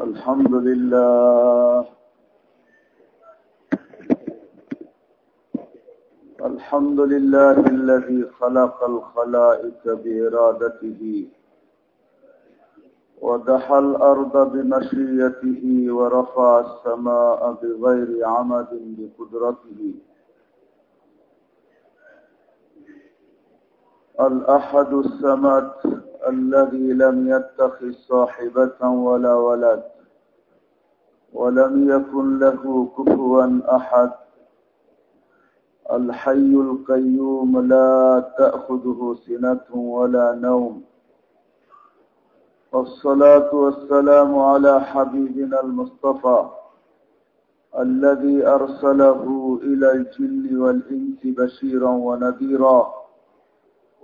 الحمد لله. الحمد لله الذي خلق الخلائق بإرادته ودحى الأرض بمشيته ورفع السماء بغير عمد بقدرته. الأحد السمد الذي لم يتخذ صاحبة ولا ولد ولم يكن له كفوا أحد. الحي القيوم لا تأخذه سنة ولا نوم. والصلاة والسلام على حبيبنا المصطفى الذي أرسله إلى الجن والإنس بشيرا ونذيرا.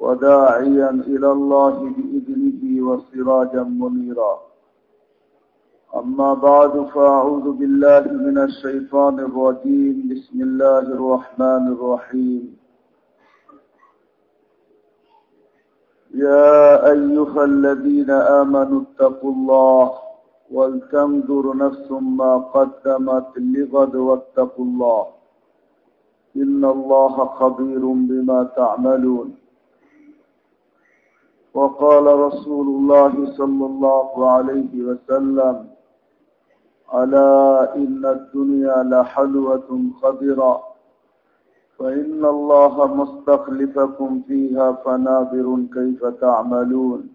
وداعيا إلى الله بإذنه وسراجا منيرا. أما بعد فأعوذ بالله من الشيطان الرجيم. بسم الله الرحمن الرحيم. يا أيها الذين آمنوا اتقوا الله ولتنظر نفس ما قدمت لغد واتقوا الله. إن الله خبير بما تعملون. وقال رسول الله صلى الله عليه وسلم ألا إن الدنيا لحلوة خضرا فإن الله مستخلفكم فيها فناظر كيف تعملون.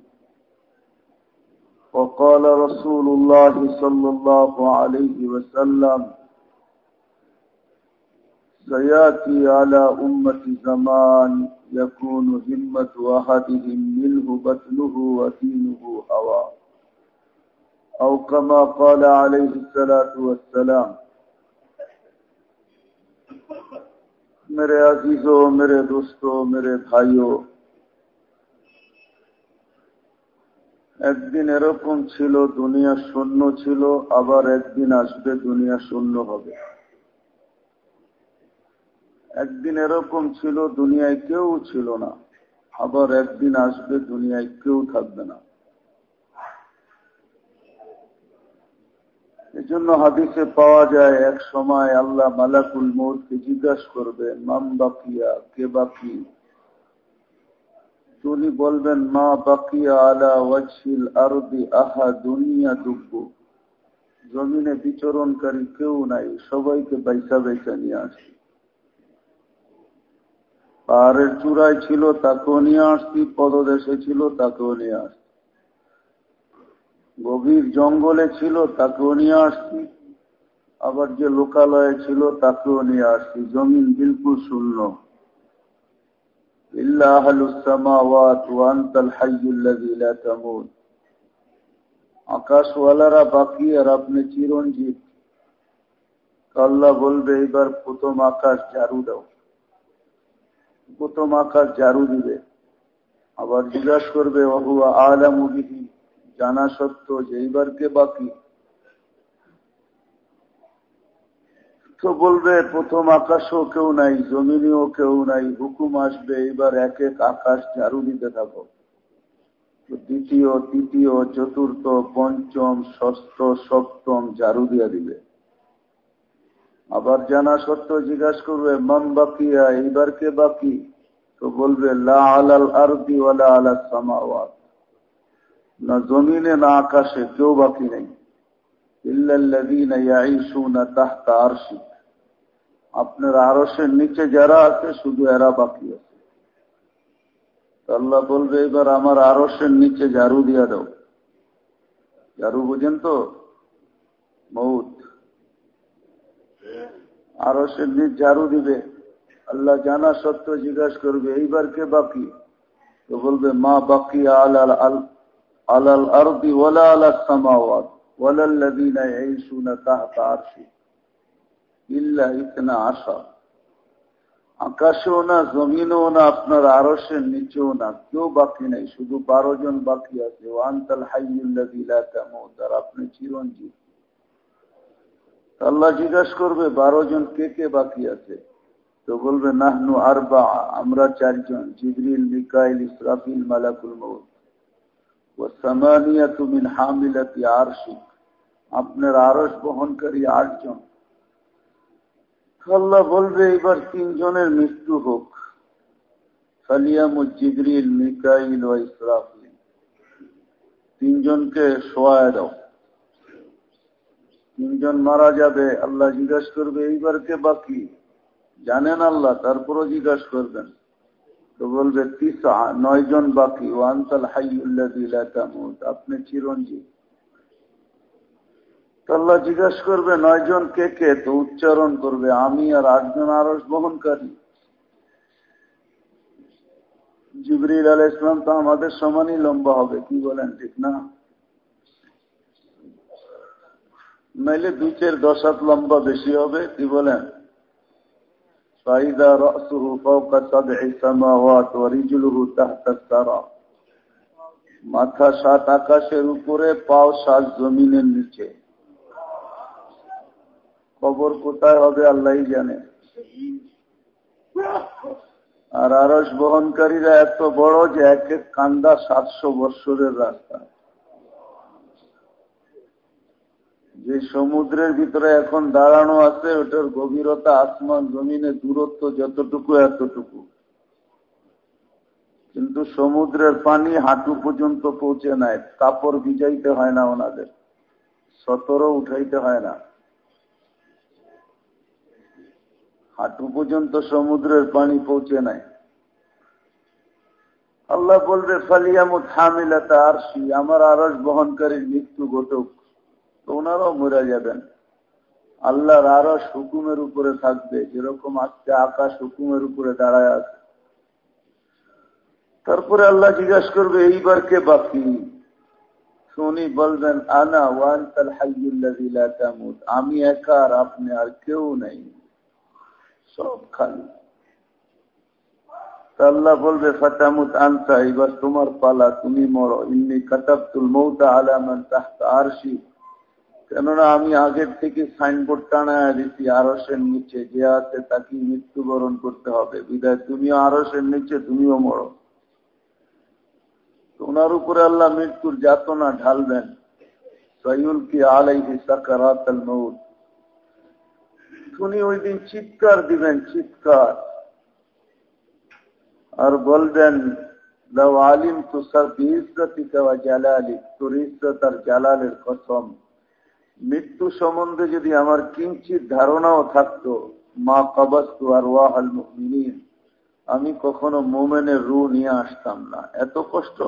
وقال رسول الله صلى الله عليه وسلم سياتي على أمة زمان يكون همة أحدهم منه بطنه ودينه هواه أو كما قال عليه الصلاة والسلام मेरे अजीजों मेरे दोस्तों मेरे भाइयों একদিন এরকম ছিল দুনিয়া শূন্য ছিল আবার একদিন আসবে দুনিয়া শূন্য হবে একদিন এরকম ছিল, দুনিয়ায় কেউ ছিল না। আবার একদিন আসবে, দুনিয়ায় কেউ থাকবে না। এজন্য হাদিসে পাওয়া যায়, এক সময় আল্লাহ মালাকুল মৌতকে জিজ্ঞাসা করবে, মাম বাকিয়া, কে বাকি? তুমি বলবেন, মা বাকিয়া আলা ওয়াছিল আরদি আহা দুনিয়া দুব্ব জমিনে বিচরণকারী কেউ নাই, সবাইকে বাইসা বাইসা নিয়ে আসি পাহাড়ের চূড়ায় ছিল, তাকেও নিয়ে আসছি, পদদেশে ছিল, তাকেও নিয়ে আসছি। গভীর জঙ্গলে ছিল, তাকেও নিয়ে আসছি। আবার যে লোকালয়ে ছিল, তাকেও নিয়ে আসছি। জমিন বিলকুল শূন্য। আকাশওয়ালারা বাকি আর আপনি চিরঞ্জিত। আল্লাহ বলবে, এইবার প্রথম আকাশ ঝাড়ু দাও। প্রথম আকাশ ঝাড়ু দিবে। আবার জিজ্ঞাসা করবে, অহুয়া আলামুবিহীন জানা সত্য যে এইবার কে বাকি? তো বলবে, প্রথম আকাশও কেউ নাই, জমিনেও কেউ নাই, হুকুম আসবে, এইবার এক এক আকাশ ঝাড়ু দিতে থাকো। দ্বিতীয়, তৃতীয়, চতুর্থ, পঞ্চম, ষষ্ঠ, সপ্তম ঝাড়ু দিয়ে দিবে। আবার জানা সত্য জিজ্ঞাসা করবে মাম বাকিয়া এইবার কে বাকি? তো বলবে, লা আলাল আরদি ওয়ালা আলা সামাওয়াত। না জমিনে, না আকাশে কেউ বাকি নেই। আপনার আরসের নিচে যারা আছে, শুধু এরা বাকি আছে। আল্লাহ বলবে, এবার আমার আরসের নিচে ঝাড়ু দিয়া দাও। ঝাড়ু বুঝেন তো? মৌত। আরও সেদিন ঝাড়ু দিবে। আল্লাহ জানা সত্য জিজ্ঞাসা করবে, এইবার কে বাকি? তো বলবে, মা বাকি আল আল আল আলাল সামাওয়াত আকাশেও না, জমিনও না, আপনার আরসের নিচেও না, কেউ বাকি নাই, শুধু বারো জন বাকি আছে। ওয়ান্তাল আপনি চিরঞ্জীব। আল্লাহ জিজ্ঞাসা করবে, বারো জন কে কে বাকি আছে? তো বলবে, নাহনু আরবা, আমরা চারজন, জিবরিল, মিকাইল, ইসরাফিল, মালাকুল মৌত ওয়াসামানিয়াতু মিন হামিলাতি আরশিক আপনার আরশ বহনকারী আটজন। আল্লাহ বলবে, এবার তিনজনের মৃত্যু হোক। ফালিয়ামু জিবরিল, মিকাইল ওয়া ইসরাফিল। তিনজনকে শোয়া দাও। তিনজন মারা যাবে, আল্লাহ জিজ্ঞাসা করবে, এইবার কে বাকি? জানেন আল্লাহ, তারপরও জিজ্ঞাসা করবেন। তো বলবে, তিসা, নয় জন বাকি। ওয়ান্তাল হাইউল্লাহ আপনি চিরঞ্জীব। আল্লাহ জিজ্ঞাসা করবে, নয় জন কে কে? তো উচ্চারণ করবে, আমি আর আটজন আরস বহনকারী। জিবরিল আল ইসলাম তো আমাদের সমানই লম্বা হবে, কি বলেন, ঠিক না? নাইলে দুই চার দশ হাত লম্বা বেশি হবে, কি বলেন? মাথা সাত আকাশের উপরে, পাও সাত জমিনের নিচে। কবর কোথায় হবে আল্লাহ জানে। আর আরস বহনকারীরা এত বড় যে এক এক কান্দা সাতশো বৎসরের রাস্তা। যে সমুদ্রের ভিতরে এখন দাঁড়ানো আছে, ওটার গভীরতা আসমান জমিনের দূরত্ব যতটুকু, এতটুকু। কিন্তু সমুদ্রের পানি হাঁটু পর্যন্ত পৌঁছে নেয় কাপড় ভিজাইতে হয় না ওনাদের। সতরও উঠাইতে হয় না। হাঁটু পর্যন্ত সমুদ্রের পানি পৌঁছে নাই। আল্লাহ বলবে ফালিয়ামুদ হামিলাতা আরশি। আমার আরস বহনকারীর মৃত্যু ঘটুক তো ওনারাও মরে যাবেন। আল্লাহর আরস হুকুমের উপরে থাকবে, যেরকম আজকে আকাশ হুকুমের উপরে দাঁড়ায় আছে। তারপরে আল্লাহ জিজ্ঞাসা করবে, এইবার কে বাকি? উনি বলবেন, আনা ওয়ান আমি একা আর আপনি আর কেউ নেই। সব খালি। আল্লাহ বলবে, ফাতামুত আনসা এবার তোমার পালা, তুমি মরো। ইন্নি কাতাবতুল মৌতা আলামান তাহতা আরশি। কেননা আমি আগের থেকে সাইনবোর্ড টানায় দিচ্ছি আরসের নিচে যে আছে তাকে মৃত্যুবরণ করতে হবে। বিদায়, তুমিও আরসের নিচে, তুমিও মরো। ওনার উপরে আল্লাহ মৃত্যুর যাতনা ঢালবেন। সৈউল কি আলাইহি সাকারাত আল মৌত উনি ওই দিন চিৎকার দিবেন, চিৎকার। আর বলবেন আলিম তো জালালি তোর ইজ্জত আর জালালের কসম। মৃত্যু সম্বন্ধে যদি আমার কিঞ্চিত ধারণাও থাকতো, মা কবাস্তু আর ওয়াহাল আমি কখনো মোমেনের রু নিয়ে আসতাম না। এত কষ্ট?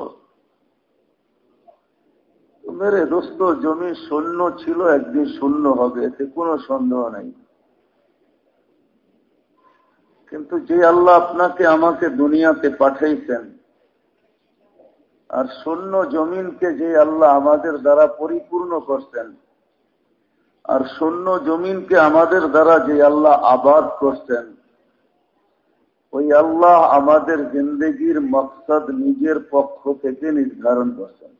মেরে দোস্ত, জমি শূন্য ছিল, একদিন শূন্য হবে, এতে কোনো সন্দেহ নাই। কিন্তু যে আল্লাহ আপনাকে আমাকে দুনিয়াতে পাঠাইছেন, আর শূন্য জমিনকে যে আল্লাহ আমাদের দ্বারা পরিপূর্ণ করছেন আর শূন্য জমিনকে আমাদের দ্বারা যে আল্লাহ আবাদ করছেন, ওই আল্লাহ আমাদের জিন্দগির মকসদ নিজের পক্ষ থেকে নির্ধারণ করছেন।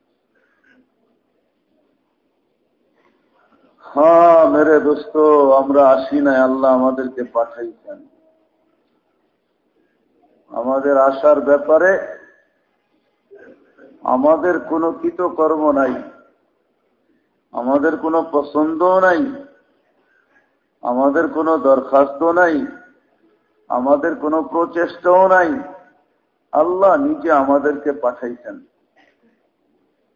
হ্যাঁ মেরে দোস্ত, আমরা আসি নাই, আল্লাহ আমাদেরকে পাঠাইছেন। আমাদের আসার ব্যাপারে আমাদের কোনো কৃতকর্ম নাই। আমাদের কোনো পছন্দ নাই। আমাদের কোনো দরখাস্ত নাই। আমাদের কোনো প্রচেষ্টাও নাই। আল্লাহ নিজে আমাদেরকে পাঠাইছেন।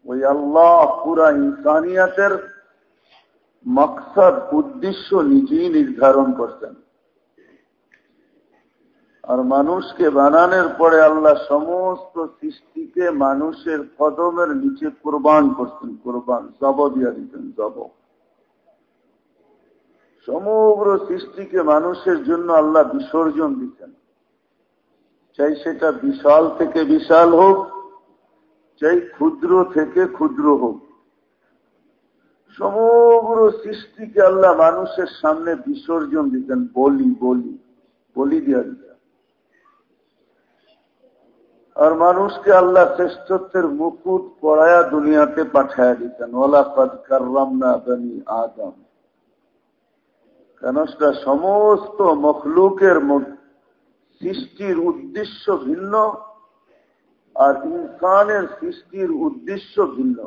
ওই আল্লাহ পুরা ইনসানিয়াতের মকসদ, উদ্দেশ্য নিজেই নির্ধারণ করছেন। আর মানুষকে বানানোর পরে আল্লাহ সমস্ত সৃষ্টিকে মানুষের কদমের নিচে কোরবান করছেন, কোরবান, জব দিয়া দিতেন, জব। সমগ্র সৃষ্টিকে মানুষের জন্য আল্লাহ বিসর্জন দিতেন। চাই সেটা বিশাল থেকে বিশাল হোক, চাই ক্ষুদ্র থেকে ক্ষুদ্র হোক। সমগ্র সৃষ্টিকে আল্লাহ মানুষের সামনে বিসর্জন দিতেন, বলি বলি বলি দিয়া দিতেন। আর মানুষকে আল্লাহ শ্রেষ্ঠত্বের মুকুট পড়ায়া দুনিয়াতে পাঠায়া দিতেন। ওলাকাদ কার্রাম না বানি আদম। কেন সমস্ত মখলুকের সৃষ্টির উদ্দেশ্য ভিন্ন আর ইনসানের সৃষ্টির উদ্দেশ্য ভিন্ন।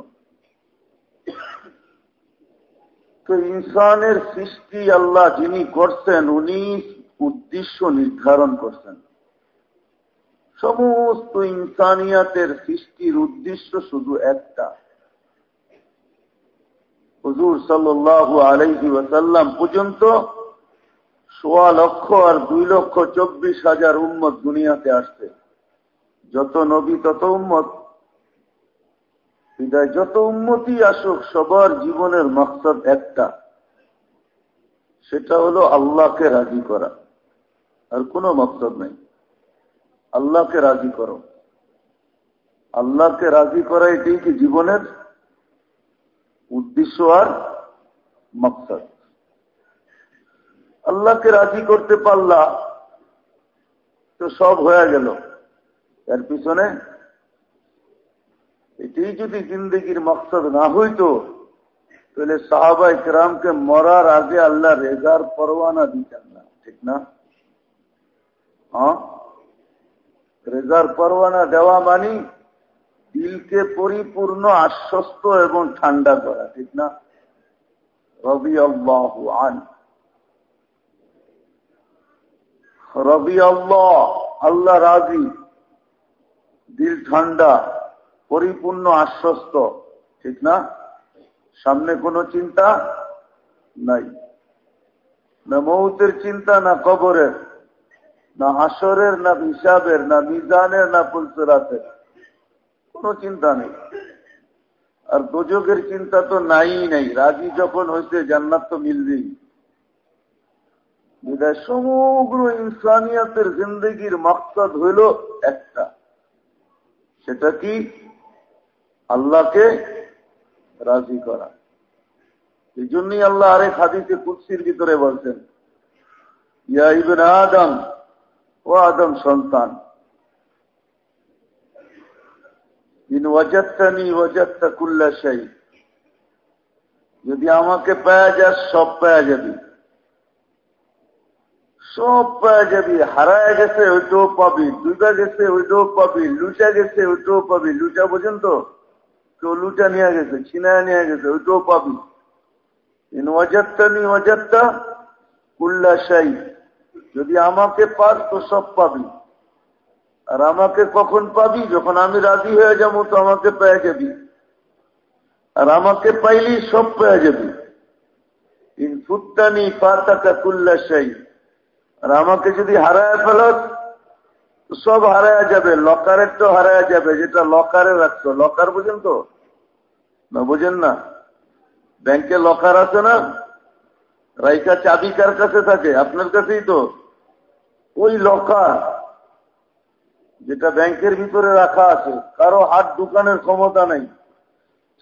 তো ইনসানের সৃষ্টি আল্লাহ যিনি করছেন, উনি উদ্দেশ্য নির্ধারণ করছেন। সমস্ত ইনসানিয়াতের সৃষ্টির উদ্দেশ্য শুধু একটা। হুজুর সাল্লাহ আলাইহি ওয়াসাল্লাম পর্যন্ত সোয়া লক্ষ আর দুই লক্ষ চব্বিশ হাজার উম্মত দুনিয়াতে আসছে। যত নবী, তত উম্মত। বিদায়, যত উন্মতি আসুক, সবার জীবনের মকসদ একটা। সেটা হলো আল্লাহকে রাজি করা। আর কোনো মকসদ নেই। আল্লাহকে রাজি করো। আল্লাহকে রাজি করা এটাই কি জীবনের উদ্দেশ্য আর মকসদ? আল্লাহকে রাজি করতে পারলা, তো সব হয়ে গেল। এর পিছনে এটাই যদি জিন্দগির মকসদ না হইতো, তাহলে সাহাবাই কেরামকে মরার আগে আল্লাহ রেজার পরওয়ানা দিতেন না, ঠিক না? হ্যাঁ? রেজার পরওয়ানা দেওয়া মানি দিলকে পরিপূর্ণ আশ্বস্ত এবং ঠান্ডা করা, ঠিক না? রবি আন রবি আল্লাহ আল্লাহ রাজি। দিল ঠান্ডা, পরিপূর্ণ আশ্বস্ত, ঠিক না? সামনে কোনো চিন্তা নাই। না মৌতের চিন্তা, না কবরের। না হাসরের না হিসাবের, না মিজানের, না পুলসরাতের কোনো চিন্তা নেই। আর দুযোগের চিন্তা তো নাই নাই। রাজি যখন হয়েছে জান্নাত তো মিলবেই। বিদায় সমগ্র ইনসানিয়াতের জিন্দগির মকসদ হইল একটা। সেটা কি? আল্লাহকে রাজি করা। এই জন্যই আল্লাহ আরেক হাদিতে কুৎসির ভিতরে বলছেন, ইয়া ইবেন আদম ও আদম সন্তান। যদি আমাকে পাওয়া যাস সব পাওয়া যাবি। সব পাওয়া যাবি। হারায় গেছে, ওইটাও পাবি। দুইটা গেছে, ওইটাও পাবি। লুচা গেছে, ওইটাও পাবি। লুচা পর্যন্ত কেউ লুচা নিয়ে গেছে, ছিনায় নিয়ে গেছে, ওইটাও পাবি। ওয়াজাত্তা নি ওয়াজাত্তা কুল্লা শাই। যদি আমাকে পাস, তো সব পাবি। আর আমাকে কখন পাবি? যখন আমি রাজি হয়ে যাব, তো আমাকে পেয়ে যাবি। আর আমাকে পাইলি, সব পেয়ে যাবি। ইন ফুত্তানি পাতাকা কুল্লাশাই আর আমাকে যদি হারায় ফেলত সব হারায় যাবে। লকারের তো হারায় যাবে। যেটা লকারে রাখতো লকার বুঝেন তো? না, বুঝেন না। ব্যাংকে লকার আছে না? রাইকা চাবি কার কাছে থাকে। আপনার কাছেই তো? ওই লকার যেটা ব্যাংকের ভিতরে রাখা আছে, কারও হাত দোকানের ক্ষমতা নেই।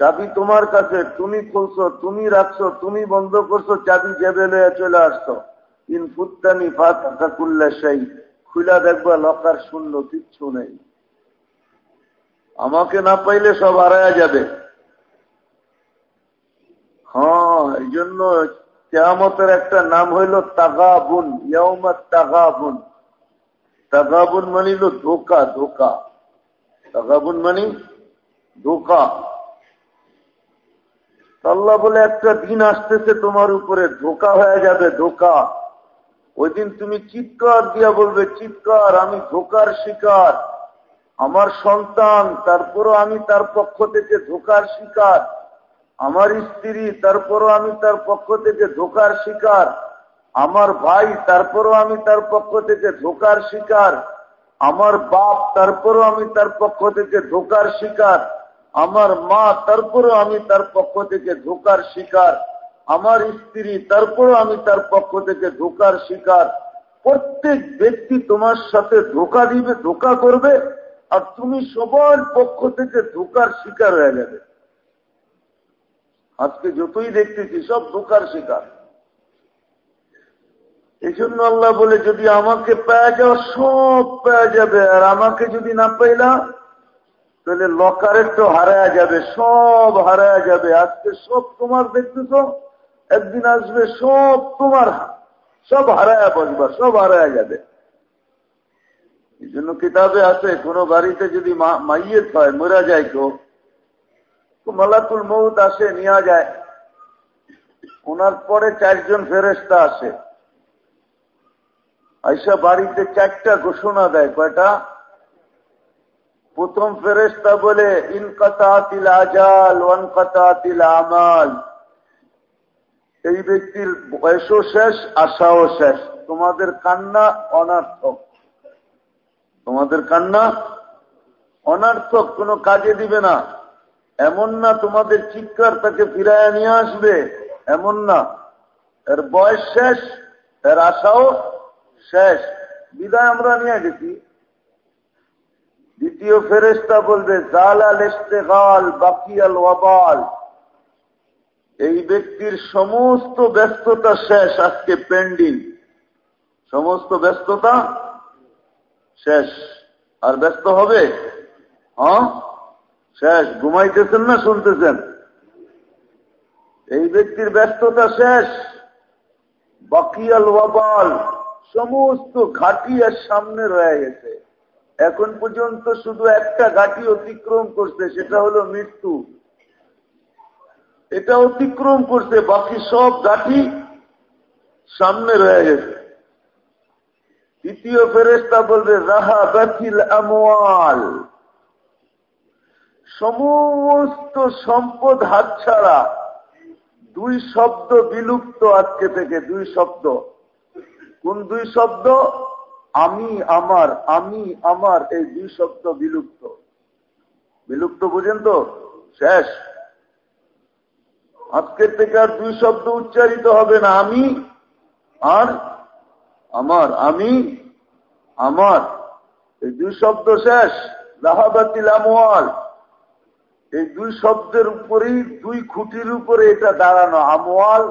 চাবি তোমার কাছে, তুমি খুলছো, তুমি রাখছো, তুমি বন্ধ করছ, চাবি জেবে লয়ে চলে আসছো। ইন ফুত্তানি ফাতা কুল্লা সেই খুলা দেখবা লকার শূন্য, কিচ্ছু নেই। আমাকে না পাইলে সব হারায়া যাবে। হ্যাঁ এই জন্য কেয়ামতের একটা নাম হইল তাগাবুন ইয়মত তাগাবুন। তাগাবুন মানিল ধোকা ধোকা। তাগাবুন মানি ধোকা। আল্লাহ বলে, একটা দিন আসতেছে, তোমার উপরে ধোকা হয়ে যাবে, ধোকা। ওই দিন তুমি চিৎকার দিয়া বলবে, চিৎকার, আমি ধোকার শিকার। আমার সন্তান, তারপরও আমি তার পক্ষ থেকে ধোকার শিকার। আমার স্ত্রী, তারপরও আমি তার পক্ষ থেকে ধোকার শিকার। আমার ভাই, তারপরও আমি তার পক্ষ থেকে ধোকার শিকার। আমার বাপ, তারপরও আমি তার পক্ষ থেকে ধোকার শিকার। আমার মা, তারপরও আমি তার পক্ষ থেকে ধোকার শিকার। আমার স্ত্রী, তারপরও আমি তার পক্ষ থেকে ধোকার শিকার। প্রত্যেক ব্যক্তি তোমার সাথে ধোকা দিবে, ধোকা করবে, আর তুমি সবার পক্ষ থেকে ধোকার শিকার হয়ে যাবে। আজকে যতই দেখতেছি, সব ধোকার শিকার। এই জন্য আল্লাহ বলে, যদি আমাকে পাওয়া যাও, সব পাওয়া যাবে। আর আমাকে যদি না পাইলা, তাহলে লকারের তো হারায়া যাবে, সব হারায়া যাবে। আজকে সব তোমার দেখতেছ, একদিন আসবে, সব তোমার, সব হারায়া বসবা, সব হারায়া যাবে। এই জন্য কিতাবে আছে, কোনো বাড়িতে যদি মাইয়েত হয়, মরা যায় তো মালাকুল মৌত আসে নেওয়া যায়। ওনার পরে চারজন ফেরেস্তা আসে। আইসা বাড়িতে চারটা ঘোষণা দেয়, কয়টা? প্রথম ফেরেস্তা বলে ইনকাতাতিল আজাল ওয়ানকাতাতিল আমাল। এই ব্যক্তির বয়সও শেষ, আশাও শেষ। তোমাদের কান্না অনার্থক। তোমাদের কান্না অনার্থক, কোনো কাজে দিবে না। এমন না তোমাদের চিৎকার তাকে ফিরায় নিয়ে আসবে, এমন না। এর বয়স শেষ, এর আশাও শেষ। বিদায় আমরা নিয়ে গেছি। দ্বিতীয় ফেরেস্তা বলবে, জালাল ইস্তেগাল বাকিয়াল ওয়াবাল। এই ব্যক্তির সমস্ত ব্যস্ততা শেষ আজকে পেন্ডিং। সমস্ত ব্যস্ততা শেষ। আর ব্যস্ত হবে? হ্যাঁ? শেষ, ঘুমাইতেছেন না শুনতেছেন? এই ব্যক্তির ব্যস্ততা শেষ। বাকিয়াল ওয়াবাল, সমস্ত ঘাটি আর সামনে রয়ে গেছে। এখন পর্যন্ত শুধু একটা ঘাটি অতিক্রম করছে, সেটা হলো মৃত্যু। এটা অতিক্রম করছে, বাকি সব ঘাটি সামনে রয়ে গেছে। তৃতীয় ফেরেস্তা বলবে রাহা ব্যাথিল আমোয়াল সমস্ত সম্পদ হাতছাড়া দুই শব্দ বিলুপ্ত আজকে থেকে, দুই শব্দ। কোন দুই শব্দ? আমি, আমার আমি, আমার, এই দুই শব্দ বিলুপ্ত। বিলুপ্ত বুঝেন তো? শেষ। আজকের থেকে আর দুই শব্দ উচ্চারিত হবে না। আমি, আর, আমার, আমি, আমার। এই দুই শব্দ শেষ। লাহাবাতিল আমওয়াল। এই দুই শব্দের উপরেই, দুই খুঁটির উপরে এটা দাঁড়ানো আমওয়াল।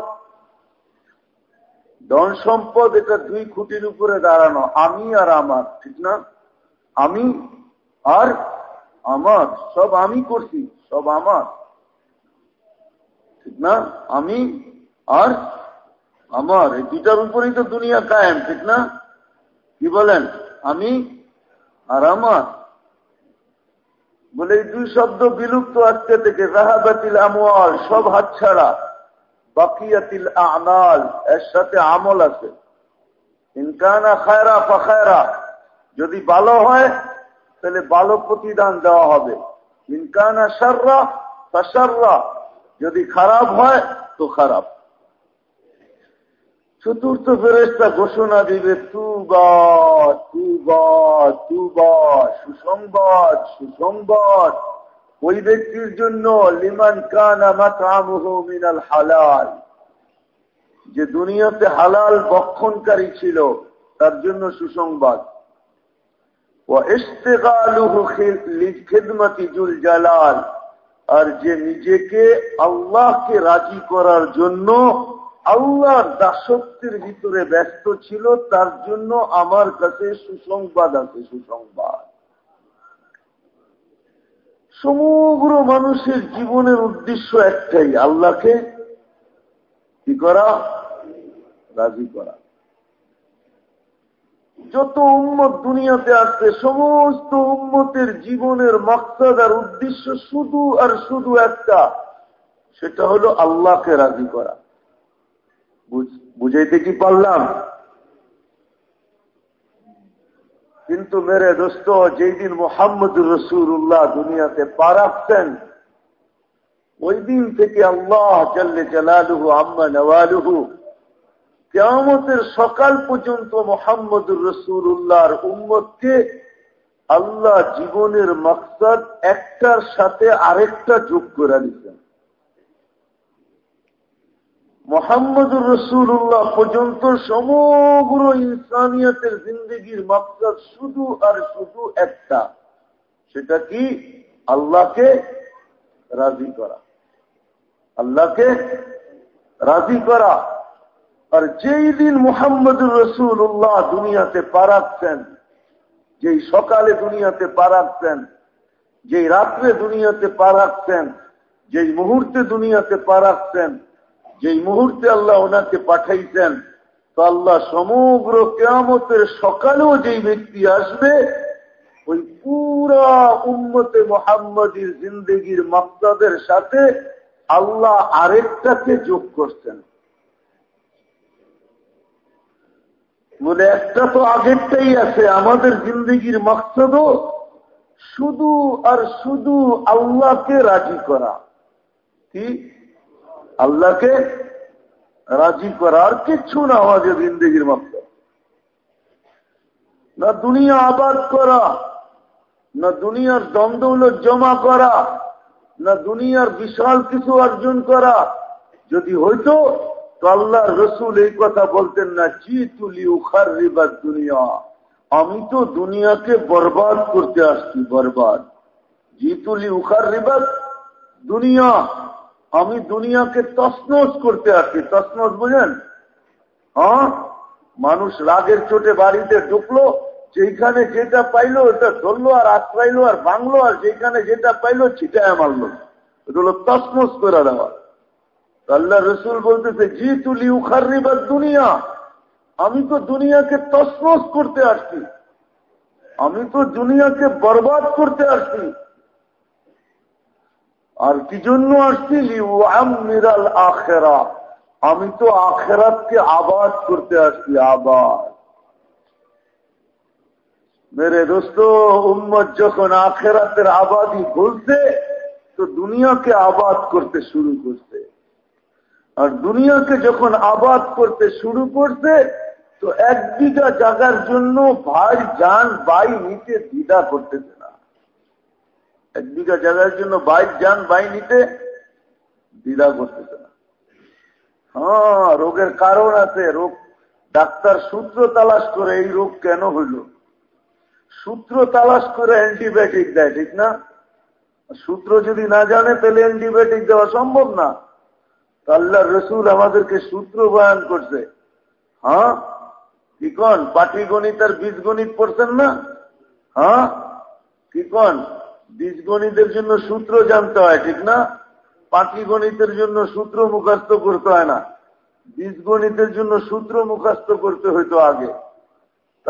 ধন সম্পদ এটা দুই খুঁটির উপরে দাঁড়ানো, আমি আর আমার, ঠিক না? আমি আর আমার, সব আমি করছি, সব আমার। ঠিক না? আমি আর আমার, এই দুটার উপরেই তো দুনিয়া কায়েম, ঠিক না? কি বলেন? আমি আর আমার। বলে এই দুই শব্দ বিলুপ্ত আজকে থেকে। রাহাবাতিল আমল সব হাতছাড়া। বাকিয়াতিল আমাল, এর সাথে আমল আছে। ইনকানা খায়রা ফাখায়রা, যদি ভালো হয়, তাহলে ভালো প্রতিদান দেওয়া হবে। ইনকানা সাররা ফাসাররা যদি খারাপ হয়, তো খারাপ। চতুর্থ ফেরেস্তা ঘোষণা দিবে তুবা তুবা তুবা সুসংবাদ সুসংবাদ। ওই ব্যক্তির জন্য লিমান কানা হালাল। যে দুনিয়াতে হালাল বক্ষণকারী ছিল, তার জন্য সুসংবাদ। জালাল। আর যে নিজেকে আল্লাহকে রাজি করার জন্য আল্লাহর দাসত্বের ভিতরে ব্যস্ত ছিল, তার জন্য আমার কাছে সুসংবাদ আছে, সুসংবাদ। সমগ্র মানুষের জীবনের উদ্দেশ্য একটাই, আল্লাহকে কি করা? রাজি করা। যত উম্মত দুনিয়াতে আসছে সমস্ত উম্মতের জীবনের মকসদ আর উদ্দেশ্য শুধু আর শুধু একটা, সেটা হলো আল্লাহকে রাজি করা। বুঝাইতে কি পারলাম? কিন্তু মেরে দোস্ত, যেই দিন মোহাম্মদুর রসুল্লাহ দুনিয়াতে পা রাখতেন ওই দিন থেকে আল্লাহ চাল্লে চালালুহু আম্মা নওয়ালুহু কেমতের সকাল পর্যন্ত মোহাম্মদুর রসুল্লাহর উম্মতকে আল্লাহ জীবনের মকসদ একটার সাথে আরেকটা যোগ করে দিতেন মোহাম্মদুর রসুল্লাহ পর্যন্ত সমগ্র ইনসানিয়তের জিন্দগির মকসদ শুধু আর শুধু একটা। সেটা কি? আল্লাহকে রাজি করা। আল্লাহকে রাজি করা। আর যেই দিন মোহাম্মদুর রসুল্লাহ দুনিয়াতে পারাচ্ছেন যেই সকালে দুনিয়াতে পারাচ্ছেন যেই রাত্রে দুনিয়াতে পারাচ্ছেন যেই মুহূর্তে দুনিয়াতে পারাচ্ছেন যেই মুহূর্তে আল্লাহ ওনাকে পাঠাইছেন, তো আল্লাহ সমগ্র কেয়ামতের সকালেও যেই ব্যক্তি আসবে, ওই পুরা উন্মতে মোহাম্মদীর জিন্দগির মাক্তাদের সাথে আল্লাহ আরেকটাকে যোগ করছেন। বলে একটা তো আগেরটাই আছে, আমাদের জিন্দগির মকসদ শুধু আর শুধু আল্লাহকে রাজি করা। ঠিক আল্লাহকে রাজি করা আর কিচ্ছু না, আমাদের জিন্দগির মকসদ না দুনিয়া আবাদ করা, না দুনিয়ার দ্বন্দ্ব জমা করা, না দুনিয়ার বিশাল কিছু অর্জন করা। যদি হইতো, তো আল্লাহ রসুল এই কথা বলতেন না জি তুলি উখার রিবার দুনিয়া। আমি তো দুনিয়াকে বরবাদ করতে আসছি, বরবাদ। জি তুলি উখার রিবার দুনিয়া। আমি দুনিয়াকে তসনস করতে আসছি। তসনস বুঝেন? হ্যাঁ? মানুষ রাগের চোটে বাড়িতে ঢুকলো যেখানে যেটা পাইলো ওটা ধরলো আর আশ্রাইলো আর ভাঙলো, আর যেখানে যেটা পাইলো ছিটায় মারলো। এটা হলো তসমস করে দেওয়া। আল্লাহ রসুল বলতেছে, জি তুলি উখারিবার দুনিয়া। আমি তো দুনিয়াকে তসমস করতে আসছি। আমি তো দুনিয়াকে বরবাদ করতে আসছি। আর কি জন্য আসছি আখেরা। আমি তো আখেরাতকে আবাদ করতে আসছি, আবাদ। মেরে দোস্ত, উম্মত যখন আখেরাতের আবাদি বলছে তো দুনিয়াকে আবাদ করতে শুরু করছে। আর দুনিয়াকে যখন আবাদ করতে শুরু করছে, তো এক বিঘা জায়গার জন্য ভাই যান বাই নিতে দ্বিধা করতেছে। এক বিঘা জায়গার জন্য বাইক, যান, বাই নিতে দ্বিধা করতেছে না। হ্যাঁ রোগের কারণ আছে, রোগ, ডাক্তার সূত্র তালাশ করে এই রোগ কেন হইল? সূত্র তালাশ করে অ্যান্টিবায়োটিক দেয়, ঠিক না? সূত্র যদি না জানে, তাহলে অ্যান্টিবায়োটিক দেওয়া সম্ভব না। আল্লাহ রসুল আমাদেরকে সূত্র বয়ান করছে। হ্যাঁ? কি কন? পাটি গণিত আর বীজগণিত পড়ছেন না? হ্যাঁ? কি কন? বীজগণিতের জন্য সূত্র জানতে হয়, ঠিক না? পাটিগণিতের জন্য সূত্র মুখাস্ত করতে হয় না। বীজগণিতের জন্য সূত্র মুখাস্ত করতে হইতো আগে।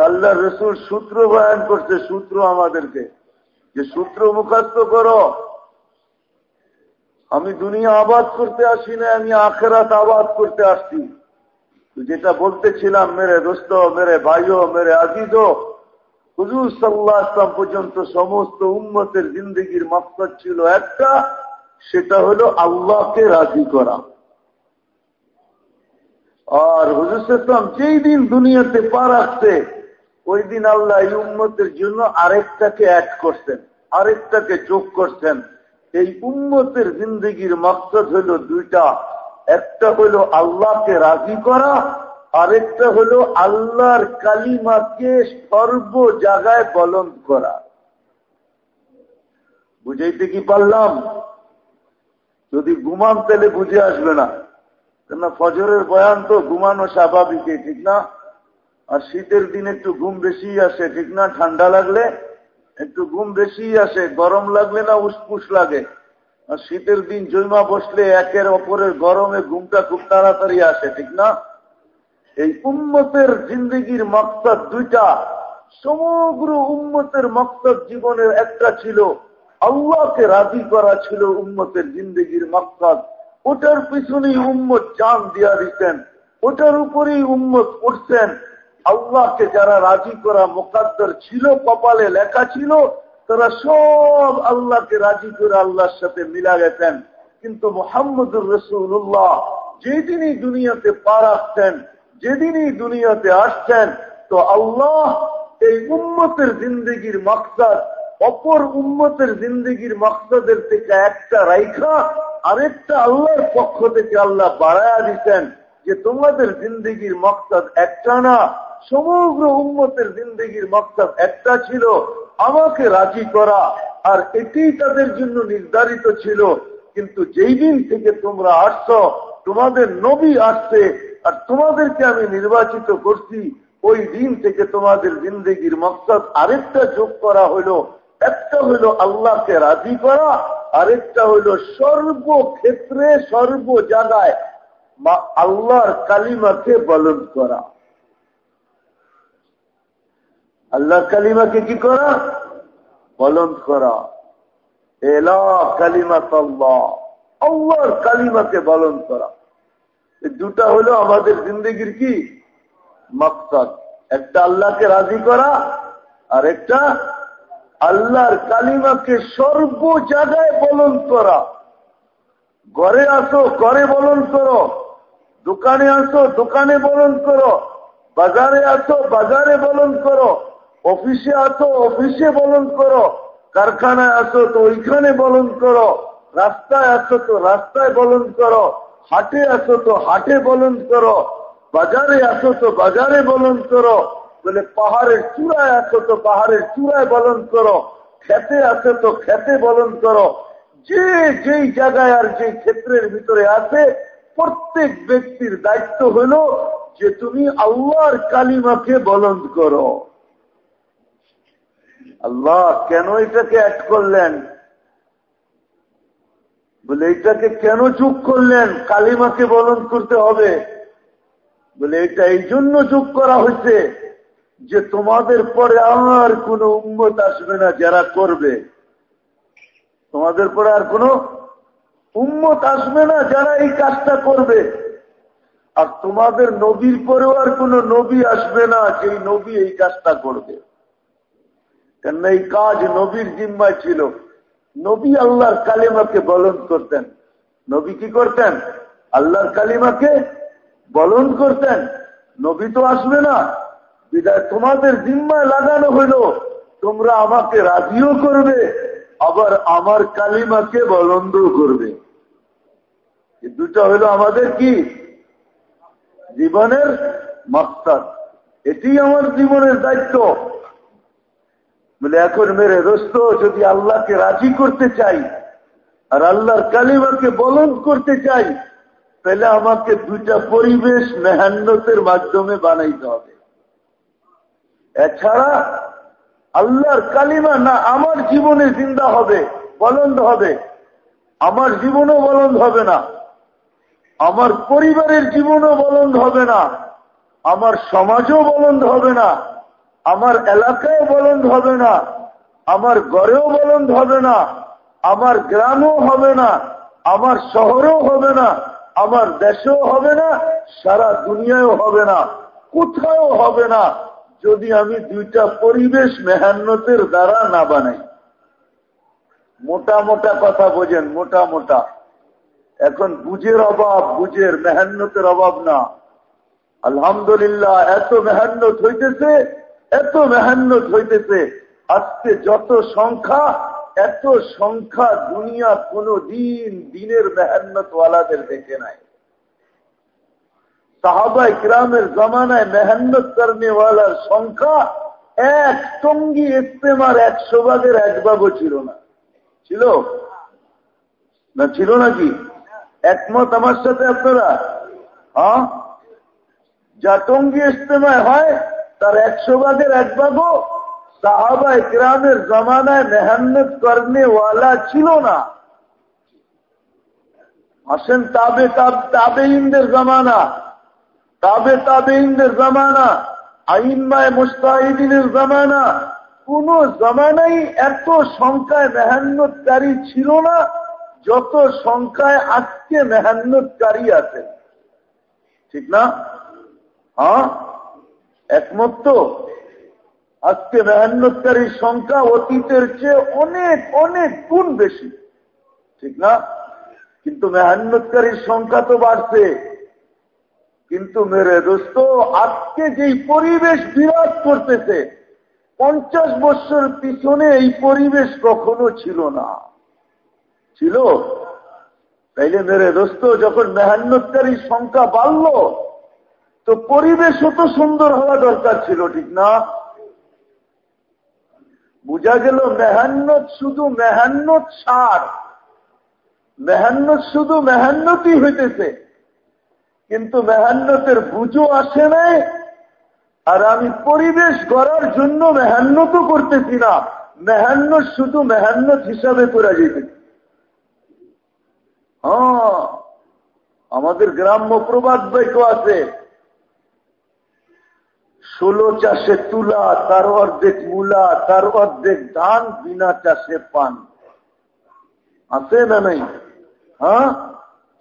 আল্লাহ রসুল সূত্র বয়ান করছে, সূত্র আমাদেরকে। যে সূত্র মুখাস্ত করো। আমি দুনিয়া আবাদ করতে আসি না, আমি আখেরাত আবাদ করতে আসছি। যেটা বলতেছিলাম, মেরে দোস্ত, মেরে ভাইও, মেরে আজিজও হুজুর সাল্লাহ আসলাম পর্যন্ত সমস্ত উন্মতের জিন্দগির মকসদ ছিল একটা, সেটা হলো আল্লাহকে রাজি করা। আর হুজুর ইসলাম যেই দিন দুনিয়াতে পা রাখছে, ওই দিন আল্লাহ এই উন্মতের জন্য আরেকটাকে অ্যাড করছেন, আরেকটাকে যোগ করছেন। এই উন্মতের জিন্দগির মকসদ হইল দুইটা। একটা হইল আল্লাহকে রাজি করা আরেকটা হলো আল্লাহর কালিমাকে সর্ব জায়গায় বলন করা। বুঝাইতে কি পারলাম? যদি ঘুমান তাহলে বুঝে আসবে না। কেন ফজরের বয়ান তো ঘুমানো স্বাভাবিক ঠিক না? আর শীতের দিন একটু ঘুম বেশি আসে, ঠিক না? ঠান্ডা লাগলে একটু ঘুম বেশি আসে, গরম লাগলে না উসপুস লাগে। আর শীতের দিন জৈমা বসলে একের অপরের গরমে ঘুমটা খুব তাড়াতাড়ি আসে, ঠিক না? এই উন্মতের জিন্দগির মকসদ দুইটা, সমগ্র উন্মতের মকসদ জীবনের একটা ছিল, আল্লাহকে রাজি করা ছিল উন্মতের জিন্দগির মকসদ। ওটার পিছনেই উম্মত চান দিয়া দিতেন, ওটার উপরেই উম্মত করছেন আল্লাহকে যারা রাজি করা মোকাদ্দর ছিল, কপালে লেখা ছিল, তারা সব আল্লাহকে রাজি করে আল্লাহর সাথে মিলা গেছেন। কিন্তু মোহাম্মদুর রসুল্লাহ যেদিনই দুনিয়াতে পা রাখছেন যেদিনই দুনিয়াতে আসছেন, তো আল্লাহ এই উম্মতের জিন্দগির মকসদ, অপর উম্মতের জিন্দগির মকসদের থেকে একটা রাইখা, আরেকটা আল্লাহর পক্ষ থেকে আল্লাহ বাড়ায়া দিতেন যে তোমাদের জিন্দগির মকসদ একটা না, সমগ্র উন্মতের জিন্দগির মকসদ একটা ছিল, আমাকে রাজি করা। আর এটি তাদের জন্য নির্ধারিত ছিল। কিন্তু যেই দিন থেকে তোমরা আসছ, তোমাদের নবী আসছে আর তোমাদেরকে আমি নির্বাচিত করছি, ওই দিন থেকে তোমাদের জিন্দগির মকসদ আরেকটা যোগ করা হলো একটা হইল আল্লাহকে রাজি করা, আরেকটা হইল সর্বক্ষেত্রে সর্ব জায়গায় বা আল্লাহর কালিমাকে বলন করা। আল্লাহর কালিমাকে কি করা? বলন করা। এলা কালিমা আল্লাহ আল্লাহর কালিমাকে বলন করা। দুটা হলো আমাদের জিন্দগির কি? মকসদ। একটা আল্লাহকে রাজি করা, আর একটা আল্লাহর কালিমাকে সর্ব জায়গায় বলন করা। ঘরে আসো, ঘরে বলন করো। দোকানে আসো, দোকানে বলন করো। বাজারে আসো, বাজারে বলন করো। অফিসে আসো, অফিসে বলন করো। কারখানায় আসো, তো ওইখানে বলন করো। রাস্তায় আসো, তো রাস্তায় বলন করো। হাটে আসো তো হাটে বলন করো, বাজারে আসো তো বাজারে বলন করো। বলে পাহাড়ের চূড়ায় আসো তো পাহাড়ের চূড়ায় বলন করো। খেতে আসো তো খেতে বলন করো। যে যেই জায়গায় আর যে ক্ষেত্রের ভিতরে আছে, প্রত্যেক ব্যক্তির দায়িত্ব হল যে তুমি আল্লাহর কালিমাকে বলন করো। আল্লাহ কেন এটাকে অ্যাড করলেন? বলে, এটাকে কেন যোগ করলেন? কালিমাকে বলন করতে হবে। বলে, এটা এই জন্য যোগ করা হয়েছে যে তোমাদের পরে আর কোন উন্মত আসবে না যারা করবে। তোমাদের পরে আর কোন উন্মত আসবে না যারা এই কাজটা করবে। আর তোমাদের নবীর পরেও আর কোন নবী আসবে না যেই নবী এই কাজটা করবে। কেননা এই কাজ নবীর জিম্মায় ছিল। নবী আল্লাহর কালিমাকে বলন করতেন। নবী কি করতেন? আল্লাহর কালিমাকে বলন করতেন। নবী তো আসবে না। বিদায় তোমাদের জিম্মায় লাগানো হইল তোমরা আমাকে রাজিও করবে, আবার আমার কালিমাকে বলন্দ করবে। দুটা হইল আমাদের কি? জীবনের মাস্টার এটি আমার জীবনের দায়িত্ব। বলে, এখন মেরে দোস্ত, যদি আল্লাহকে রাজি করতে চাই আর আল্লাহর কালিমাকে বলন করতে চাই, তাহলে আমাকে দুইটা পরিবেশ মেহান্নতের মাধ্যমে বানাইতে হবে। এছাড়া আল্লাহর কালিমা না আমার জীবনে জিন্দা হবে বলন্দ হবে, আমার জীবনও বলন্দ হবে না, আমার পরিবারের জীবনও বলন্দ হবে না, আমার সমাজও বলন্দ হবে না আমার এলাকায় বলন্দ হবে না, আমার গড়েও বলন্দ হবে না, আমার গ্রামেও হবে না, আমার শহরেও হবে না, আমার দেশেও হবে না, সারা দুনিয়ায়ও হবে না কোথাও হবে না, যদি আমি দুইটা পরিবেশ মেহান্নতের দ্বারা না বানাই। মোটা মোটা কথা বোঝেন, মোটা মোটা। এখন বুঝের অভাব, বুঝের মেহান্নতের অভাব না। আলহামদুলিল্লাহ, এত মেহান্নত হইতেছে এত মেহান্নত হইতেছে, আজকে যত সংখ্যা, এত সংখ্যা দুনিয়া কোন দিন দিনের মেহান্নতওয়ালাদের দেখে নাই। সাহাবাই গ্রামের জমানায় মেহান্নত করেওয়ালার সংখ্যা এক টঙ্গি ইস্তেমার একশো ভাগের এক ভাগও ছিল না। ছিল? না ছিল নাকি? একমত আমার সাথে আপনারা? হ্যাঁ? যা টঙ্গি ইস্তেমায় হয় তার একশো ভাগের এক ভাগও সাহাবা ইকরামের জমানায় মেহান্নত করনেওয়ালা ছিল না। আসেন তাবে তাবে ইন্দের জমানা। তাবে তাবে ইন্দের জমানা আইনমায় মুস্তাহিদিনের জমানা। কোন জমানাই এত সংখ্যায় মেহান্নতকারী ছিল না, যত সংখ্যায় আজকে মেহান্নতকারী আছে। ঠিক না? হ্যাঁ? একমত তো? আজকে মেহান্নতকারীর সংখ্যা অতীতের চেয়ে অনেক অনেক গুণ বেশি। ঠিক না? কিন্তু মেহান্নতকারীর সংখ্যা তো বাড়ছে। কিন্তু মেরে দোস্ত, আজকে যেই পরিবেশ বিরাট করতেছে, পঞ্চাশ বছর পিছনে এই পরিবেশ কখনো ছিল না। ছিল? তাইলে মেরে দোস্ত, যখন মেহান্নতকারীর সংখ্যা বাড়ল তো পরিবেশও তো সুন্দর হওয়া দরকার ছিল, ঠিক না? বোঝা গেল মেহান্নত শুধু মেহান্নত সার। মেহান্নত শুধু মেহান্নতই হইতেছে। কিন্তু মেহান্নতের বুঝো আসে নাই, আর আমি পরিবেশ করার জন্য মেহান্নত করতেছি না। মেহান্নত শুধু মেহান্নত হিসাবে করা যেতেছে হ্যাঁ আমাদের গ্রাম্য প্রবাদ বাক্য আছে। ষোলো চাষে তুলা, তার অর্ধেক মূলা, তার অর্ধেক ধান বিনা চাষে পান। আছে না নাই? হ্যাঁ?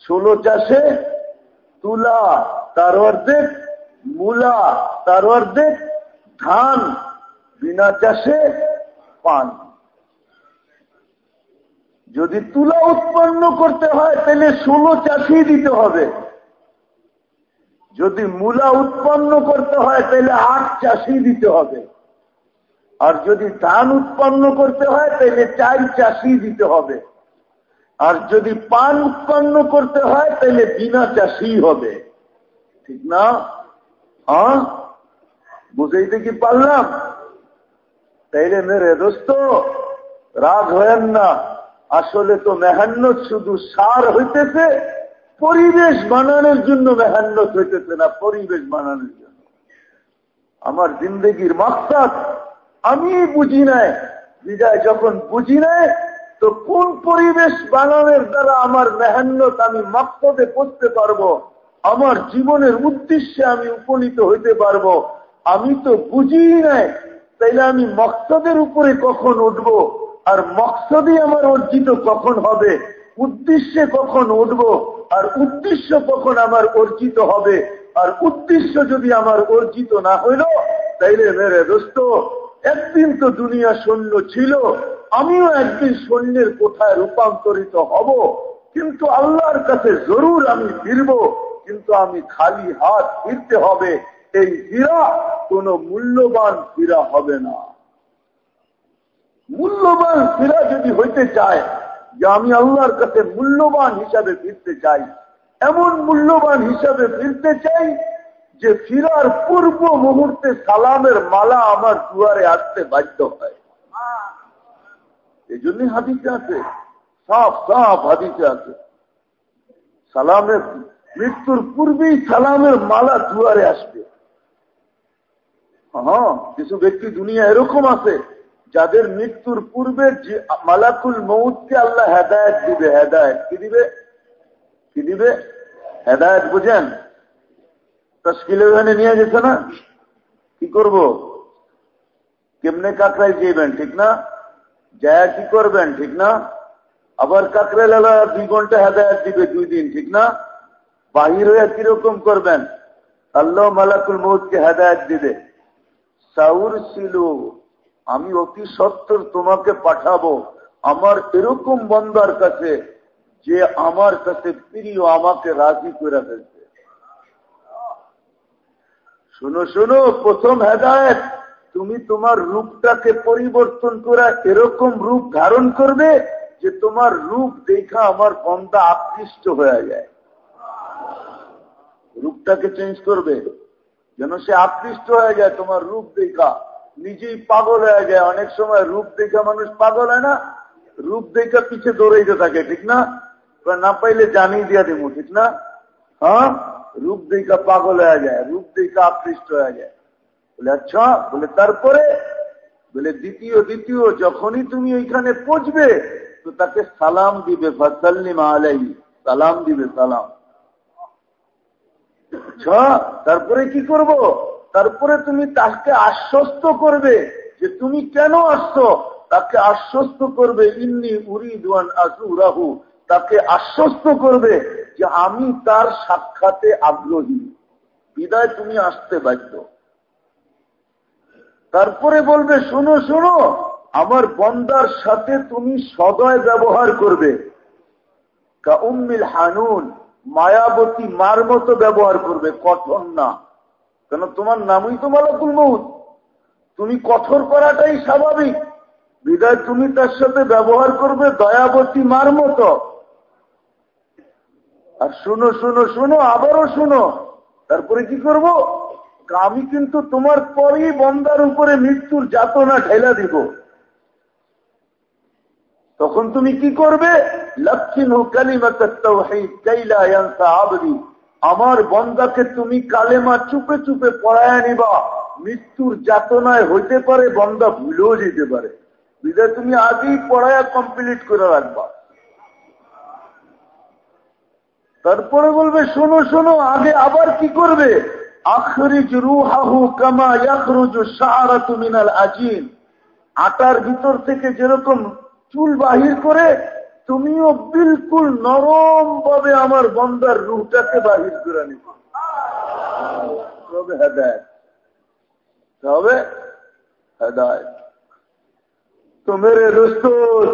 ষোলো চাষে তুলা, তার অর্ধেক মূলা, তার অর্ধেক ধান বিনা চাষে পান। যদি তুলা উৎপন্ন করতে হয়, তাহলে ষোলো চাষি দিতে হবে। যদি মূলা উৎপন্ন করতে হয়, তাহলে আট চাষি দিতে হবে। আর যদি ধান উৎপন্ন করতে হয়, তাহলে চার চাষি দিতে হবে। আর যদি পান উৎপন্ন করতে হয়, তাহলে বিনা চাষি হবে। ঠিক না? হ্যাঁ? বুঝাইতে কি পারলাম? তাইলে মেরে দোস্ত, রাগ হয়েন না। আসলে তো মেহান্নত শুধু সার হইতেছে পরিবেশ বানানোর জন্য মেহান্নত হইতেছে না, পরিবেশ বানানোর জন্য। আমার জিন্দগির মাকসাদ, আমি বুঝি নাই, বিদায় যখন বুঝি নাই, তো কোন পরিবেশ বানানোর দ্বারা আমার মেহান্নত আমি মাকসদে পড়তে পারব? আমার জীবনের উদ্দেশ্যে আমি উপনীত হইতে পারব? আমি তো বুঝি নাই, তাইলে আমি মকসদের উপরে কখন উঠব? আর মকসদই আমার অর্জিত কখন হবে? উদ্দেশ্যে কখন উঠব? আর উদ্দেশ্য কখন আমার অর্জিত হবে? আর উদ্দেশ্য যদি আমার অর্জিত না হইল, তাইলে মেরে দোস্ত, একদিন তো দুনিয়া শূন্য ছিল, আমিও একদিন সৈন্যের কোথায় রূপান্তরিত হব। কিন্তু আল্লাহর কাছে জরুর আমি ফিরব, কিন্তু আমি খালি হাত ফিরতে হবে। এই হীরা কোন মূল্যবান হীরা হবে না। মূল্যবান হীরা যদি হইতে চায় যে আমি আল্লাহর কাছে মূল্যবান হিসাবে ফিরতে চাই, এমন মূল্যবান হিসাবে ফিরতে চাই যে ফিরার পূর্ব মুহূর্তে সালামের মালা আমার দুয়ারে আসতে বাধ্য হয়। এই জন্যই হাদিসে আছে সাফ সাফ হাদিসে আছে। সালামের, মৃত্যুর পূর্বেই সালামের মালা দুয়ারে আসবে। হ্যাঁ কিছু ব্যক্তি দুনিয়া এরকম আছে যাদের মৃত্যুর পূর্বে মালাকুল মৌতকে আল্লাহ হেদায়ত দিবে, হেদায়ত কি দিবে? কি দিবে? হেদায়ত বুঝেন? তস্কিলে ওখানে নিয়ে গেছে না? কি করব? কেমনে কাকরাই যাইবেন ঠিক না? যায় কি করবেন, ঠিক না? আবার কাকরাই লালা দুই ঘণ্টা হেদায়ত দিবে, দুই দিন, ঠিক না? বাহির হয়ে কীরকম করবেন? আল্লাহ মালাকুল মৌতকে হেদায়ত দিবে। সাউর ছিল আমি অতি সত্তর তোমাকে পাঠাবো আমার এরকম বন্দার কাছে যে আমার কাছে প্রিয় আমাকে রাজি করে ফেলছে শোনো শোনো, প্রথম হেদায়ত, তুমি তোমার রূপটাকে পরিবর্তন করা এরকম রূপ ধারণ করবে যে তোমার রূপ দেখা আমার বন্দা আকৃষ্ট হয়ে যায়। রূপটাকে চেঞ্জ করবে, যেন সে আকৃষ্ট হয়ে যায় তোমার রূপ দেখা। নিজেই পাগল হয়ে যায়। অনেক সময় রূপ দেখা মানুষ পাগল হয় না, রূপ দেখা পিছে দৌড়াইতে থাকে, ঠিক না? না পাইলে জানিয়ে দিয়া দিব, ঠিক না? হ্যাঁ? রূপ দেখা পাগল হয়ে যায়, রূপ দেখা আকৃষ্ট হয়ে যায়। বলে আচ্ছা বলে, তারপরে? বলে, দ্বিতীয় দ্বিতীয়, যখনই তুমি ওইখানে পৌঁছবে, তো তাকে সালাম দিবে, ফাসাল্লিমা আলাই সালাম দিবে, সালাম। আচ্ছা তারপরে কি করব? তারপরে তুমি তাকে আশ্বস্ত করবে যে তুমি কেন আসছো? তাকে আশ্বস্ত করবে, ইন্নি উরিদান রাহু তাকে আশ্বস্ত করবে যে আমি তার সাক্ষাতে আগ্রহী। বিদায় তুমি আসতে বাধ্য। তারপরে বলবে, শোনো শোনো, আমার বন্দার সাথে তুমি সদয় ব্যবহার করবে। হানুন, মায়াবতী মার মতো ব্যবহার করবে, কঠোর না। কেন তোমার নামই তো মালাকুল মৌত তুমি কঠোর করাটাই স্বাভাবিক। বিদায় তুমি তার সাথে ব্যবহার করবে দয়াবতী মার মতো। আর শুনো শুনো শুনো, আবারও শুনো। তারপরে কি করব? আমি কিন্তু তোমার পরেই বন্দার উপরে মৃত্যুর যাতনা ঠেলা দিব। তখন তুমি কি করবে? লক্ষিণ আবদি। আমার বন্দাকে তুমি কালেমা চুপে চুপে পড়ায় নিবা। মৃত্যুর যাতনায় হইতে পারে, বন্দা ভুলেও যেতে পারে। বিদায়, তুমি আগেই পড়ায়া কমপ্লিট করে রাখবা। তারপরে বলবে, শোনো শোনো, আগে আবার কি করবে? আখরিজ রুহাহু কামা ইয়াখরুজু শাআরাতু মিনাল আজিন আটার ভিতর থেকে যেরকম চুল বাহির করে তুমিও বিলকুল নরম ভাবে আমার বন্দার রুহটাকে বাহির করে নিবে। হবে হেদায়ত তো মেরে দোস্ত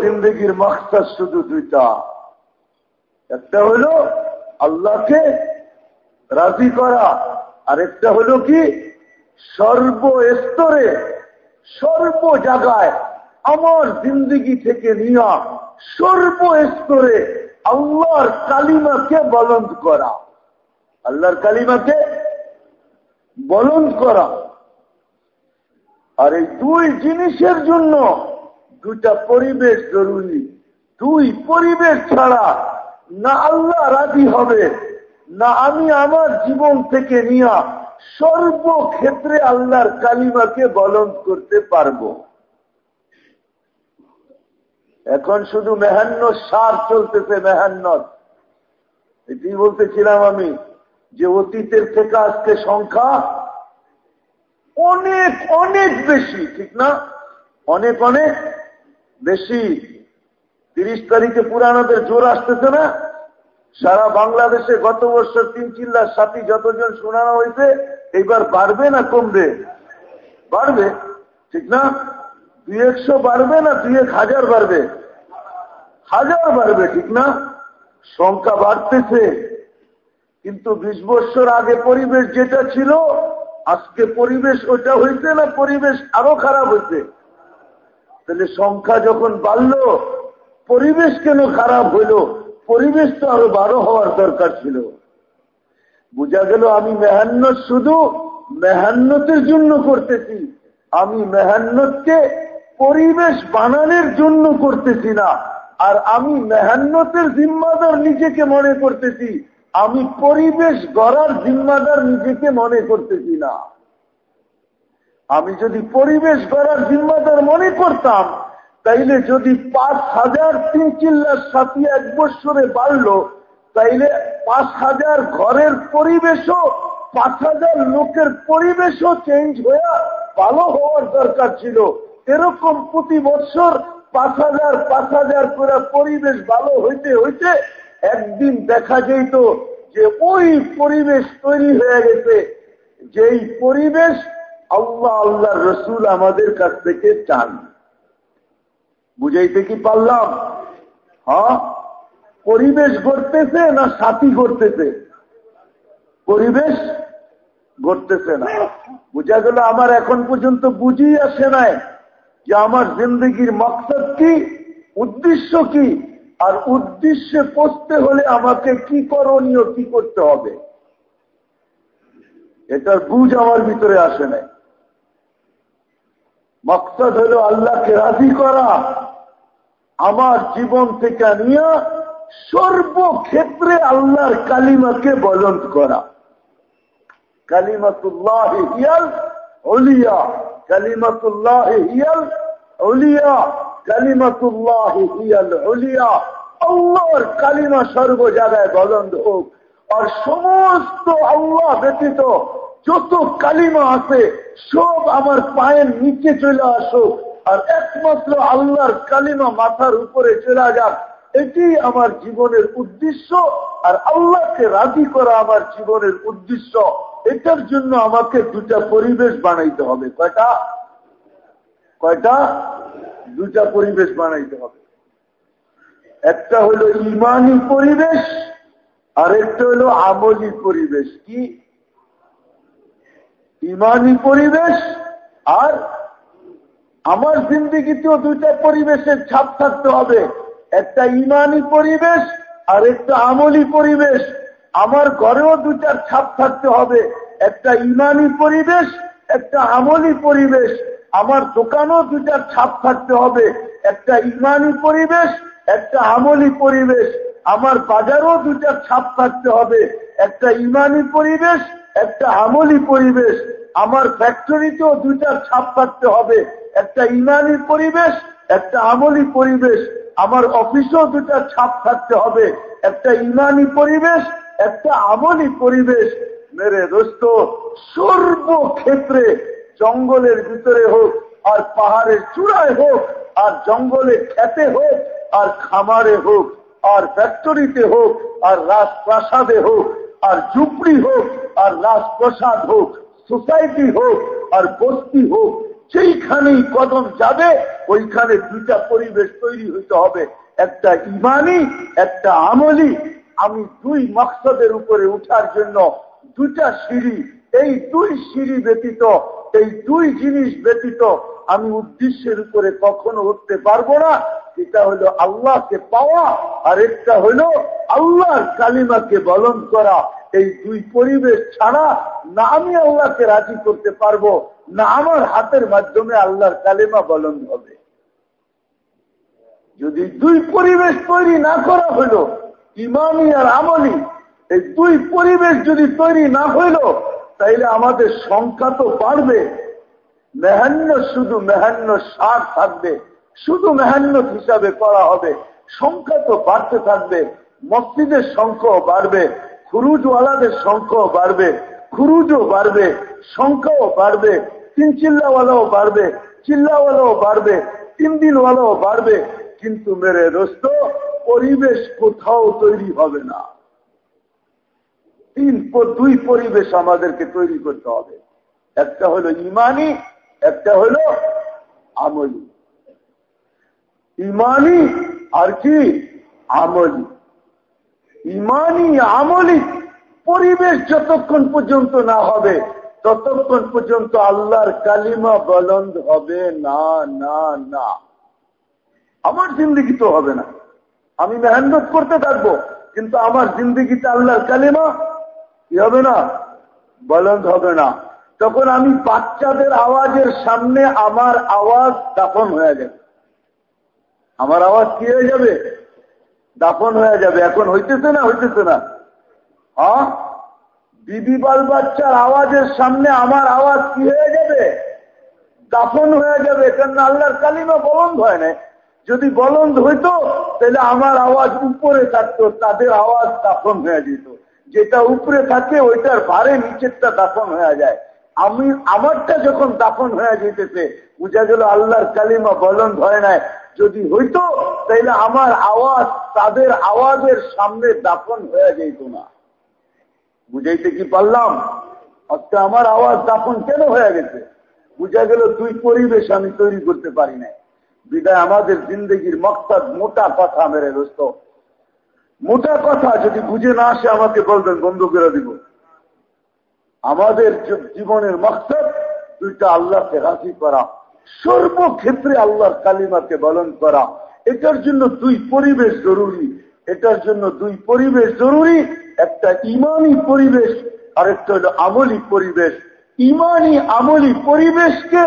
জিন্দগির শুধু দুইটা। একটা হলো আল্লাহকে রাজি করা আর একটা হলো কি? সর্বস্তরে, সর্ব জায়গায় আমার জিন্দগি থেকে নিয়া সর্বস্তরে আল্লাহর কালিমাকে বলন্দ করা। আল্লাহর কালিমাকে বলন্দ করা। আর এই দুই জিনিসের জন্য দুটা পরিবেশ জরুরি। দুই পরিবেশ ছাড়া না আল্লাহ রাজি হবে, না আমি আমার জীবন থেকে নিয়া সর্বক্ষেত্রে আল্লাহর কালিমাকে বলন্দ করতে পারব। এখন শুধু মেহান্ন সার চলতেছে মেহান্নত এটি বলতেছিলাম আমি, যে অতীতের থেকে আজকে সংখ্যা অনেক অনেক বেশি, ঠিক না? অনেক অনেক বেশি। তিরিশ তারিখে পুরানোদের জোর আসতেছে না? সারা বাংলাদেশে গত বছর তিন চিল্লার সাথী যতজন শোনানো হয়েছে এইবার বাড়বে না কমবে? বাড়বে, ঠিক না? দুই একশো বাড়বে না দুই এক হাজার বাড়বে। হাজার বাড়বে, ঠিক না? সংখ্যা বাড়তেছে। কিন্তু বিশ বছর আগে পরিবেশ যেটা ছিল, আজকে পরিবেশ ওটা হয়েছে না পরিবেশ আরও খারাপ হয়েছে তাহলে সংখ্যা যখন বাড়ল, পরিবেশ কেন খারাপ হইল? পরিবেশ তো আরও বারো হওয়ার দরকার ছিল। বোঝা গেল আমি মেহান্নত শুধু মেহান্নতের জন্য করতেছি। আমি মেহান্নতকে পরিবেশ বানানোর জন্য করতেছি না। আর আমি মেহান্নতের জিম্মাদার নিজেকে মনে করতেছি। আমি পরিবেশ গড়ার জিম্মাদার নিজেকে মনে করতেছি না। আমি যদি পরিবেশ গড়ার জিম্মাদার মনে করতাম, তাইলে যদি পাঁচ হাজার তিন চিল্লার সাথী এক বছরে বাড়ল, তাইলে পাঁচ হাজার ঘরের পরিবেশও, পাঁচ হাজার লোকের পরিবেশও চেঞ্জ হয়ে ভালো হওয়ার দরকার ছিল। এরকম প্রতি বছর পাঁচ হাজার পাঁচ হাজার করে পরিবেশ ভালো হইতে হইতে একদিন দেখা যেত যে ওই পরিবেশ তৈরি হয়ে গেছে। যেই পরিবেশ আল্লাহ আল্লাহ রসুল আমাদের কাছ থেকে চান। বুঝাইতে কি পারলাম? হ্যাঁ? পরিবেশ গড়তেছে না সাথী গড়তেছে? পরিবেশ গড়তেছে না। বুঝা গেল আমার এখন পর্যন্ত বুঝি আসে নাই। যে আমার জিন্দগির মকসদ কি? উদ্দেশ্য কি? আর উদ্দেশ্যে পৌঁছতে হলে আমাকে কি করণীয়, কি করতে হবে? এটার বুঝ আমার ভিতরে আসে নাই। মকসদ হলো আল্লাহকে রাজি করা, আমার জীবন থেকে নিয়ে সর্বক্ষেত্রে আল্লাহর কালিমাকে বলন্ত করা। কালিমাতুল্লাহ অলিয়া আল্লাহর কালিমা সর্ব জায়গায় বলন্দ হোক। আর সমস্ত আল্লাহ ব্যতীত যত কালিমা আছে, সব আমার পায়ের নিচে চলে আসুক। আর একমাত্র আল্লাহর কালিমা মাথার উপরে চলে যাক এটি আমার জীবনের উদ্দেশ্য। আর আল্লাহকে রাজি করা আমার জীবনের উদ্দেশ্য। এটার জন্য আমাকে দুটা পরিবেশ বানাইতে হবে। কয়টা? কয়টা? দুটা পরিবেশ বানাইতে হবে। একটা হলো ইমানি পরিবেশ, আর একটা হলো আমলি পরিবেশ। কি? ইমানি পরিবেশ আর আমার জিন্দিগিতেও দুইটা পরিবেশের ছাপ থাকতে হবে। একটা ইমানি পরিবেশ আর একটা আমলি পরিবেশ। আমার ঘরেও দুটার ছাপ থাকতে হবে। একটা ইমানি পরিবেশ, একটা আমলি পরিবেশ। আমার দোকানও দুটার ছাপ থাকতে হবে। একটা ইমানি পরিবেশ, একটা আমলি পরিবেশ। আমার বাজারও দুটার ছাপ থাকতে হবে। একটা ইমানি পরিবেশ, একটা আমলি পরিবেশ। আমার ফ্যাক্টরিতেও দুইটার ছাপ থাকতে হবে। একটা ইমানি পরিবেশ, একটা আমলি পরিবেশ। আমার অফিসেও দুটার ছাপ থাকতে হবে। একটা ইমানি পরিবেশ, একটা আমলি পরিবেশ। মেরে দোস্ত, সর্বক্ষেত্রে জঙ্গলের ভিতরে হোক আর পাহাড়ের চূড়ায় হোক, আর জঙ্গলে খেতে হোক, আর খামারে হোক, আর ফ্যাক্টরিতে হোক, আর রাজপ্রাসাদে হোক, আর ঝুপড়ি হোক, আর রাজপ্রসাদ হোক, সোসাইটি হোক, আর বস্তি হোক যেইখানেই কদম যাবে, ওইখানে দুটা পরিবেশ তৈরি হইতে হবে। একটা ইমানি, একটা আমলি। আমি দুই মকসদের উপরে উঠার জন্য দুটা সিঁড়ি, এই দুই সিঁড়ি ব্যতীত, এই দুই জিনিস ব্যতীত আমি উদ্দেশ্যের উপরে কখনো উঠতে পারব না। এটা হলো আল্লাহকে পাওয়া, আর একটা হলো আল্লাহর কালিমাকে বলন করা। এই দুই পরিবেশ ছাড়া না আমি আল্লাহকে রাজি করতে পারব। না, আমার হাতের মাধ্যমে আল্লাহর কালিমা বলন হবে। যদি দুই পরিবেশ তৈরি না করা হইল ইমামি আর আমলি, এই দুই পরিবেশ যদি তৈরি না হইল, তাইলে আমাদের সংখ্যা তো বাড়বে। মেহান্ন শুধু মেহান্ন সার থাকবে, শুধু মেহান্ন হিসাবে করা হবে। সংখ্যা তো বাড়তে থাকবে, মসজিদের সংখ্যাও বাড়বে, খুরুজওয়ালাদের সংখ্যাও বাড়বে, খুরুজও বাড়বে, সংখ্যাও বাড়বে তিন চিল্লাওয়ালাও বাড়বে চিল্লাওয়ালাও বাড়বে, তিন দিনওয়ালাও বাড়বে, কিন্তু মেরে দোস্ত, পরিবেশ কোথাও তৈরি হবে না। তিন দুই পরিবেশ আমাদেরকে তৈরি করতে হবে। একটা হলো ইমানি, একটা হলো আমলি। ইমানি আর কি? আমলি। ইমানি, আমলি, পরিবেশ যতক্ষণ পর্যন্ত না হবে ততক্ষণ পর্যন্ত আল্লাহর কালিমা বলন্দ হবে, না না না। আমার জিন্দগি তো হবে না। আমি মেহনত করতে থাকব, কিন্তু আমার জিন্দগিতে আল্লাহর কালিমা কি হবে না? বলন্দ হবে না। তখন আমি বাচ্চাদের আওয়াজের সামনে আমার আওয়াজ দাফন হয়ে যাবে। আমার আওয়াজ কি হয়ে যাবে? দাফন হয়ে যাবে। এখন হইতেছে না হইতেছে না। হ্যাঁ বিবি বাল বাচ্চার আওয়াজের সামনে আমার আওয়াজ কি হয়ে যাবে? দাফন হয়ে যাবে কেন আল্লাহর কালিমা বলন্দ হয় না যদি বলন্দ হইতো, তাহলে আমার আওয়াজ উপরে থাকতো, তাদের আওয়াজ দাফন হয়ে যেত। যেটা উপরে থাকে, ওইটার ভারে নিচেরটা দাফন হয়ে যায়। আমি, আমারটা যখন দাফন হয়ে যেতেছে, বুঝা গেল আল্লাহর কালিমা বলন্দ হয় নাই। যদি হইতো তাইলে আমার আওয়াজ তাদের আওয়াজের সামনে দাফন হয়ে যেত না। বুঝাইতে কি পারলাম? আজকে আমার আওয়াজ দাফন কেন হয়ে গেছে? বুঝা গেল দুই পরিবেশ আমি তৈরি করতে পারি না বিদায় আমাদের জিন্দগির মকসদ, মোটা কথা মেরে দোস্ত। মোটা কথা যদি বুঝে না আসে, আমাকে বলবেন, বন্ধ করে দিব। আমাদের জীবনের মকসদ, দুইটা আল্লাহকে রাজি করা। সর্বক্ষেত্রে আল্লাহর কালিমাকে বলন করা। এটার জন্য দুই পরিবেশ জরুরি। এটার জন্য দুই পরিবেশ জরুরি, একটা ইমানি পরিবেশ আর একটা হলো আমলি পরিবেশ। ইমানি আমলি পরিবেশকে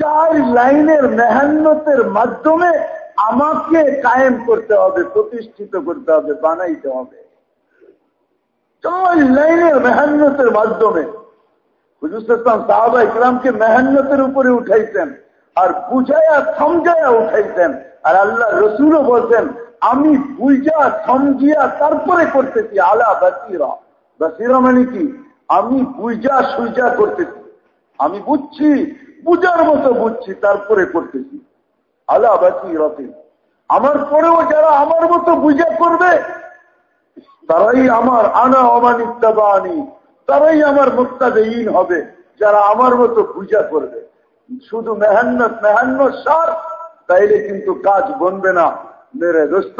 চার লাইনের মেহান্নতের মাধ্যমে আমাকে কায়েম করতে হবে, প্রতিষ্ঠিত করতে হবে, বানাইতে হবে। চার লাইনের মেহান্নতের মাধ্যমে। হুজুরাম সাহাবা ইকলামকে মেহান্নতের উপরে উঠাইছেন, আর বুঝায়া সমঝায়া উঠাইছেন, আর আল্লাহ রসুলও বলছেন আমি বুঝা, সমঝিয়া তারপরে করতেছি, আলা বাসিরা। বাসিরা মানে কি? আমি বুঝা সুইজা করতেছি। আমি বুঝছি, বুঝার মতো বুঝছি, তারপরে করতেছি। আলা বাসিরাতে আমার পরেও যারা আমার মতো বুঝা করবে, তারাই আমার আনা অমানিত্যাবানি তারাই আমার মুক্তাদেহীন হবে, যারা আমার মতো পূজা করবে। শুধু মেহান্ন মেহান্ন সার, তাইলে কিন্তু কাজ বনবে না। মেরে দোস্ত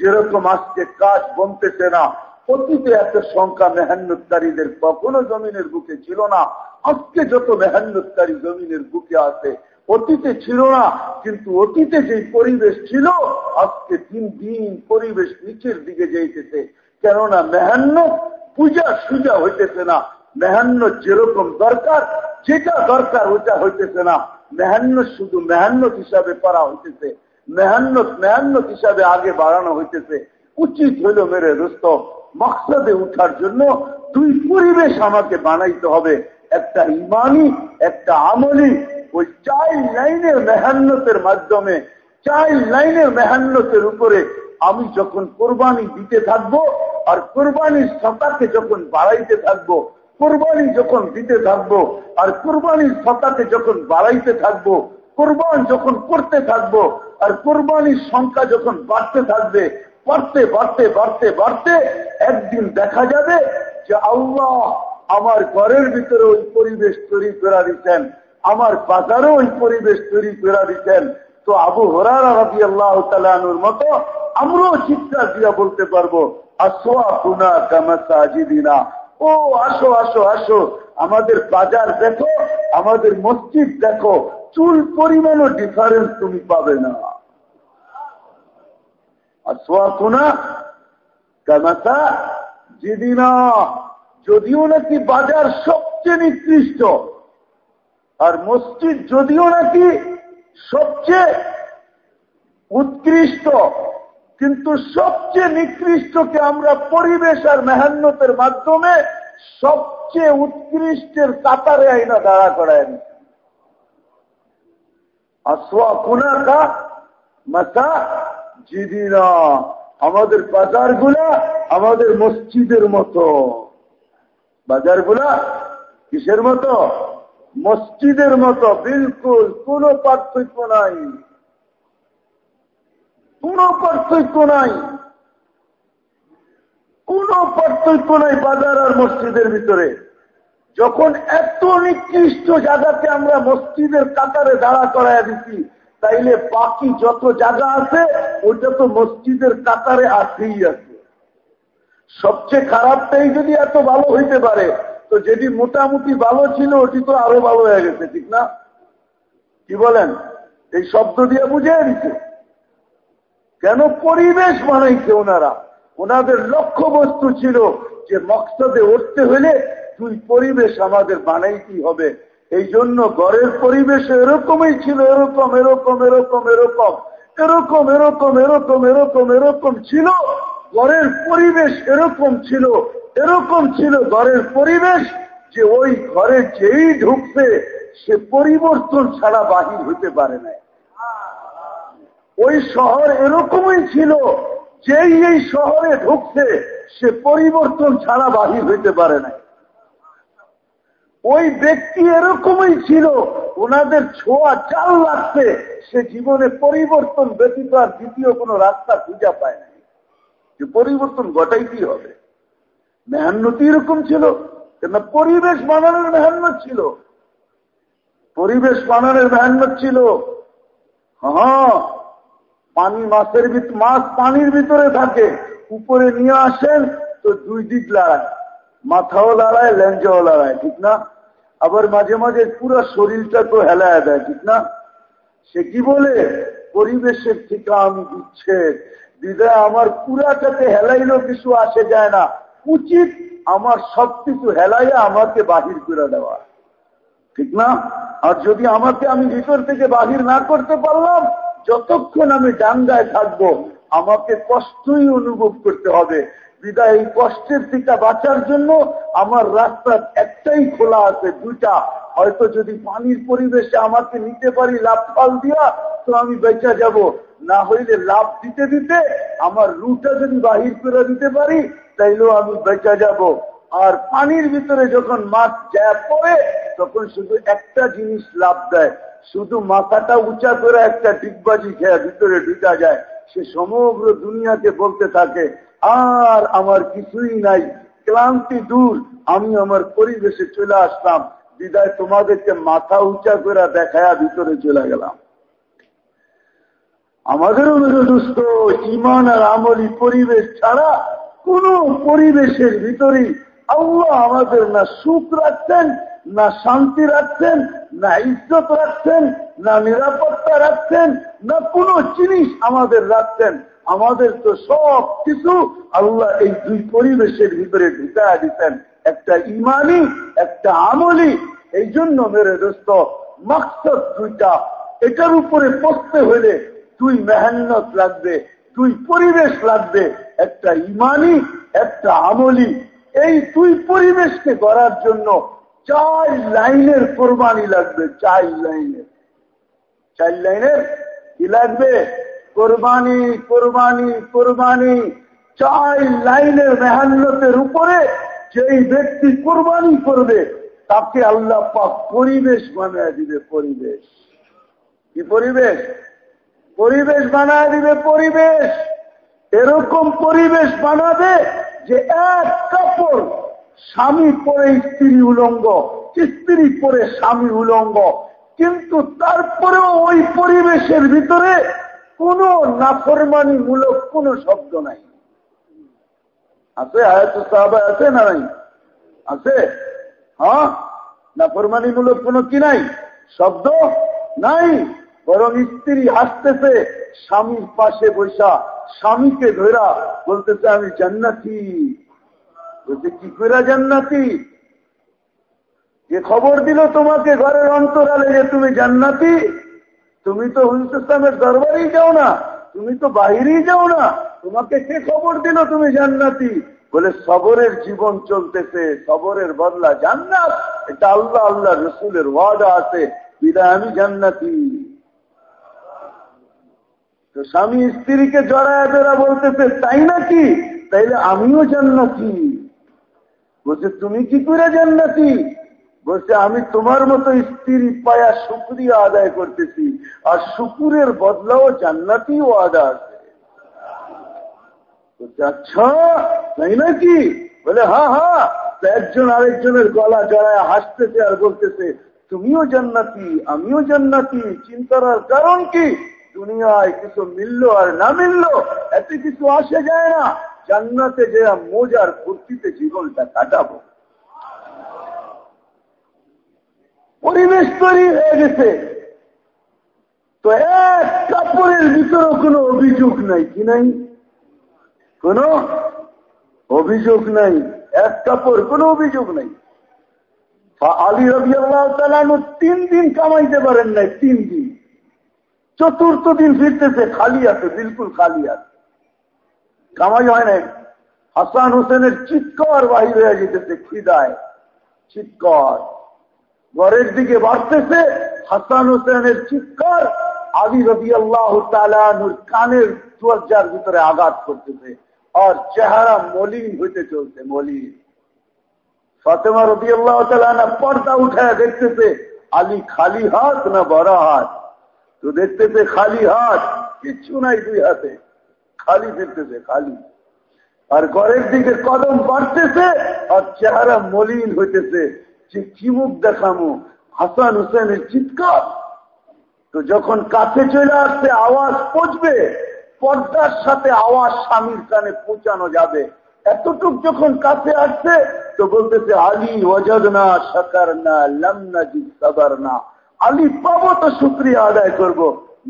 যেরকম আজকে কাজ বনতেছে না অতীতে এত সংখ্যা মেহান্নতকারীদের কখনো জমিনের বুকে ছিল না। আজকে যত মেহান্নতকারী জমিনের বুকে আছে, অতীতে ছিল না, কিন্তু অতীতে যে পরিবেশ ছিল, আজকে দিন দিন পরিবেশ নিচের দিকে যাইতেছে। কেননা মেহান্ন পূজা সুজা হইতেছে না। মেহান্ন যেরকম দরকার, যেটা দরকার ওইটা হইতেছে না। মেহান্ন শুধু মেহান্নত হিসাবে করা হইতেছে। মেহান্নত মেহান্নত হিসাবে আগে বাড়ানো হইতেছে। উচিত হইল মেরে দোস্ত, মকসদে উঠার জন্য দুই পরিবেশ আমাকে বানাইতে হবে। একটা ইমানি, একটা আমলি। ওই চাই লাইনের মেহান্নতের মাধ্যমে চাই লাইনের মেহান্নতের উপরে আমি যখন কোরবানি দিতে থাকব আর কোরবানির সতাকে যখন বাড়াইতে থাকব, কোরবানি যখন দিতে থাকব আর কোরবানির সতাকে যখন বাড়াইতে থাকব কোরবান যখন করতে থাকব, আর কোরবানির সংখ্যা যখন বাড়তে থাকবে, বাড়তে বাড়তে বাড়তে বাড়তে, একদিন দেখা যাবে যে আল্লাহ আমার ঘরের ভিতরে ওই পরিবেশ তৈরি করে দিচ্ছেন আমার বাজারও ওই পরিবেশ তৈরি করে দিচ্ছেন তো আবু হরারা রাবি আল্লাহ তালুর মতো আমরাও চিৎকার দিয়া বলতে পারব আসোয়া কুনা কামাসাজিদিনা ও, আসো আসো আসো, আমাদের বাজার দেখো, আমাদের মসজিদ দেখো চুল পরিমাণও ডিফারেন্স তুমি পাবে না। আর সোয়াকুনা কামাসা জিদিনা, যদিও নাকি বাজার সবচেয়ে নিকৃষ্ট, আর মসজিদ যদিও নাকি সবচেয়ে উৎকৃষ্ট, কিন্তু সবচেয়ে নিকৃষ্টকে আমরা পরিবেশ আর মেহান্নতের মাধ্যমে সবচেয়ে উৎকৃষ্টের কাতারে আইনা দাঁড়া করায় আসোয়া মাথা জিদিনা। আমাদের আমাদের মসজিদের মতো। বাজারগুলা কিসের মতো? মসজিদের মতো, বিলকুল কোন পার্থক্য নাই। কোন পার্থক্য নাই। কোন পার্থক্য নাই বাজার আর মসজিদের ভিতরে। যখন এত নিকৃষ্ট জায়গাতে আমরা মসজিদের কাতারে দাঁড়া করাই দিচ্ছি তাইলে বাকি যত জায়গা আছে, ওইটা তো মসজিদের কাতারে আসেই আছে। সবচেয়ে খারাপটাই যদি এত ভালো হইতে পারে, তো যেটি মোটামুটি ভালো ছিল, ওটি তো আরও ভালো হয়ে গেছে, ঠিক না? কি বলেন? এই শব্দ দিয়ে বুঝিয়ে দিচ্ছে কেন পরিবেশ বানাইছে ওনারা? ওনাদের লক্ষ্য বস্তু ছিল যে মকসদে উঠতে হলে দুই পরিবেশ আমাদের বানাইতেই হবে। এই জন্য ঘরের পরিবেশ এরকমই ছিল, এরকম এরকম এরকম এরকম এরকম এরকম এরকম এরকম এরকম ছিল। ঘরের পরিবেশ এরকম ছিল এরকম ছিল ঘরের পরিবেশ যে ওই ঘরে যেই ঢুকছে সে পরিবর্তন ছাড়া বাহির হতে পারে না ওই শহর এরকমই ছিল, যেই এই শহরে ঢুকছে, সে পরিবর্তন ছাড়া বাহির হইতে পারে না ওই ব্যক্তি এরকমই ছিল। ওনাদের ছোঁয়া চাল লাগছে। সে জীবনে পরিবর্তন ব্যতীত আর দ্বিতীয় কোনো রাস্তা খুঁজা পায় না যে পরিবর্তন ঘটাইতেই হবে? মেহান্নতি এরকম ছিল, কেন পরিবেশ বানানোর মেহান্ন ছিল? পরিবেশ বানানোর মেহান্ন ছিল। হ্যাঁ পানি মাছের মাছ পানির ভিতরে থাকে। উপরে নিয়ে আসেন, তো দুই দিক লড়ায় মাথাও লড়ায় ল্যাঞ্জাও লড়ায় ঠিক না? আবার মাঝে মাঝে পুরো শরীরটা তো হেলায় দেয়, ঠিক না? সে কি বলে? পরিবেশের থেকে আমি দিচ্ছে। বিদায় আমার পুরাটাতে হেলাইলেও কিছু আসে যায় না। উচিত আমার সবকিছু হেলাইয়া আমাকে বাহির করে দেওয়া। ঠিক না? আর যদি আমাকে আমি ভিতর থেকে বাহির না করতে পারলাম, যতক্ষণ আমি ডাঙ্গায় থাকব, আমাকে কষ্টই অনুভব করতে হবে। বিদায় এই কষ্টের থেকে বাঁচার জন্য আমার রাস্তা একটাই খোলা আছে দুটা হয়তো যদি পানির পরিবেশে আমাকে নিতে পারি লাভ ফাল দিয়া, তো আমি বেচা যাব। না হইলে লাভ দিতে দিতে আমার রুটা যদি বাহির করে দিতে পারি, তাইলেও আমি বেচা যাব। আর পানির ভিতরে যখন মাছ চ্যাপ পড়ে, তখন শুধু একটা জিনিস লাভ দেয়। শুধু মাথাটা উঁচা করে একটা ডিগবাজি খেয়ে ভিতরে ঢুকা যায়। সে সমগ্র দুনিয়াকে বলতে থাকে আর আমার কিছুই নাই। ক্লান্তি দূর, আমি আমার পরিবেশে চলে আসলাম। বিদায় তোমাদেরকে মাথা উঁচা করে দেখায়া ভিতরে চলে গেলাম। আমাদেরও মেরো দুস্থ ইমান আর আমলি পরিবেশ ছাড়া কোন পরিবেশের ভিতরে আল্লাহ আমাদের না সুখ রাখতেন না শান্তি রাখছেন, না ইজ্জত রাখছেন, না নিরাপত্তা রাখছেন, না কোনো জিনিস আমাদের রাখছেন। আমাদের তো সব কিছু আল্লাহ এই দুই পরিবেশের ভিতরে ঢুকা দিতেন। একটা ইমানি, একটা আমলি। এই জন্য মেরে দোস্ত, মাকসদ দুইটা। এটার উপরে পড়তে হলে দুই মেহান্নত লাগবে, দুই পরিবেশ লাগবে। একটা ইমানি, একটা আমলি। এই দুই পরিবেশকে করার জন্য চার লাইনের কোরবানি লাগবে, চার লাইনের। চার লাইনের কি লাগবে? কোরবানি কোরবানি কোরবানি। চার লাইনের মেহান্নতের উপরে যেই ব্যক্তি কোরবানি করবে, তাকে আল্লাহ পাক পরিবেশ বানায় দিবে পরিবেশ। কি পরিবেশ? পরিবেশ বানায় দিবে পরিবেশ। এরকম পরিবেশ বানাবে যে এক কাপড় স্বামী পরে স্ত্রী উলঙ্গ, স্ত্রী পরে স্বামী উলঙ্গ। কিন্তু তারপরেও ওই পরিবেশের ভিতরে কোন নাফরমানি মূলক কোন শব্দ নাই। আছে আয়ত সাহাবা আছে না নাই? আছে। হ্যাঁ? নাফরমানি মূলক কোন কি নাই? শব্দ নাই। বরং স্ত্রী হাসতেছে, স্বামীর পাশে বৈশা স্বামীকে ধরা বলতেছে, আমি জান্নাতি। বলছে, কি করে জান্নাতি? যে খবর দিল তোমাকে ঘরের অন্তরালে যে তুমি জান্নাতি তুমি তো হুলসের দরবারেই যাও না, তুমি তো বাহিরেই যাও না। তোমাকে কে খবর দিল তুমি জান্নাতি? বলে, সবরের জীবন চলতেছে, সবরের বদলা জান্নাত। এটা আল্লাহ আল্লাহ রসুলের ওয়াদা আছে, বিদায় আমি জান্নাতি। তো স্বামী স্ত্রীকে জড়ায় জড়া বলতেছে, তাই নাকি? তাইলে আমিও জান্নাতি। বলছে, তুমি কি করে জান্নাতি? বলছে, আমি তোমার মতো স্ত্রী পায়া শুক্রিয়া আদায় করতেছি, আর শুকুরের বদলাও জান্নাতি ও আদা আছে আচ্ছা তাই নাকি? বলে হ্যাঁ হ্যাঁ একজন আরেকজনের গলা জড়ায় হাসতেছে আর বলতেছে, তুমিও জান্নাতি, আমিও জান্নাতি, চিন্তার কারণ কি? দুনিয়ায় কিছু মিললো আর না মিললো, এতে কিছু আসে যায় না। জান্নাতে যে মোজার ফুর্তিতে জীবনটা কাটাবো। পরিবেশ তৈরি হয়ে গেছে। তো এক কাপড়ের ভিতরে কোনো অভিযোগ নাই, কি নাই? কোন অভিযোগ নাই, এক কাপড়, কোনো অভিযোগ নাই। আলী রবি আল্লাহ তিন দিন কামাইতে পারেন নাই, তিন দিন। চতুর্থ দিন ফিরতেছে, খালি আছে, বিলকুল খালি আছে। কামাই হয় নাই। হাসান হোসেনের চিৎকার বাহির হয়ে যেতেছে খিদায়, চিৎকার। ঘরের দিকে বাড়তেছে। হাসান হোসেনের চিৎকার আদি রবি আল্লাহ তালুর কানের দরজার ভিতরে আঘাত করতেছে আর চেহারা মলিন হইতে চলছে, মলিন। ফতেমা রবি আল্লাহ তালা পর্দা উঠায় দেখতেছে, আলী খালি হাত না বড় হাত? তো দেখতেছে খালি হাত, কিচ্ছু নাই দুই হাতে। খালি ফিরতেছে খালি। আর ঘরের দিকে কদম বাড়তেছে আর চেহারা মলিন হইতেছে। যে কি মুখ দেখামো? হাসান হুসেনের চিৎকার। তো যখন কাছে চলে আসছে, আওয়াজ পৌঁছবে, পর্দার সাথে আওয়াজ স্বামীর কানে পৌঁছানো যাবে। এতটুক যখন কাছে আসছে, তো বলতেছে, আলী ওজদ না সাকার না লামনা জি সাবার না আলী, পাবো তো শুক্রিয়া আদায় করব,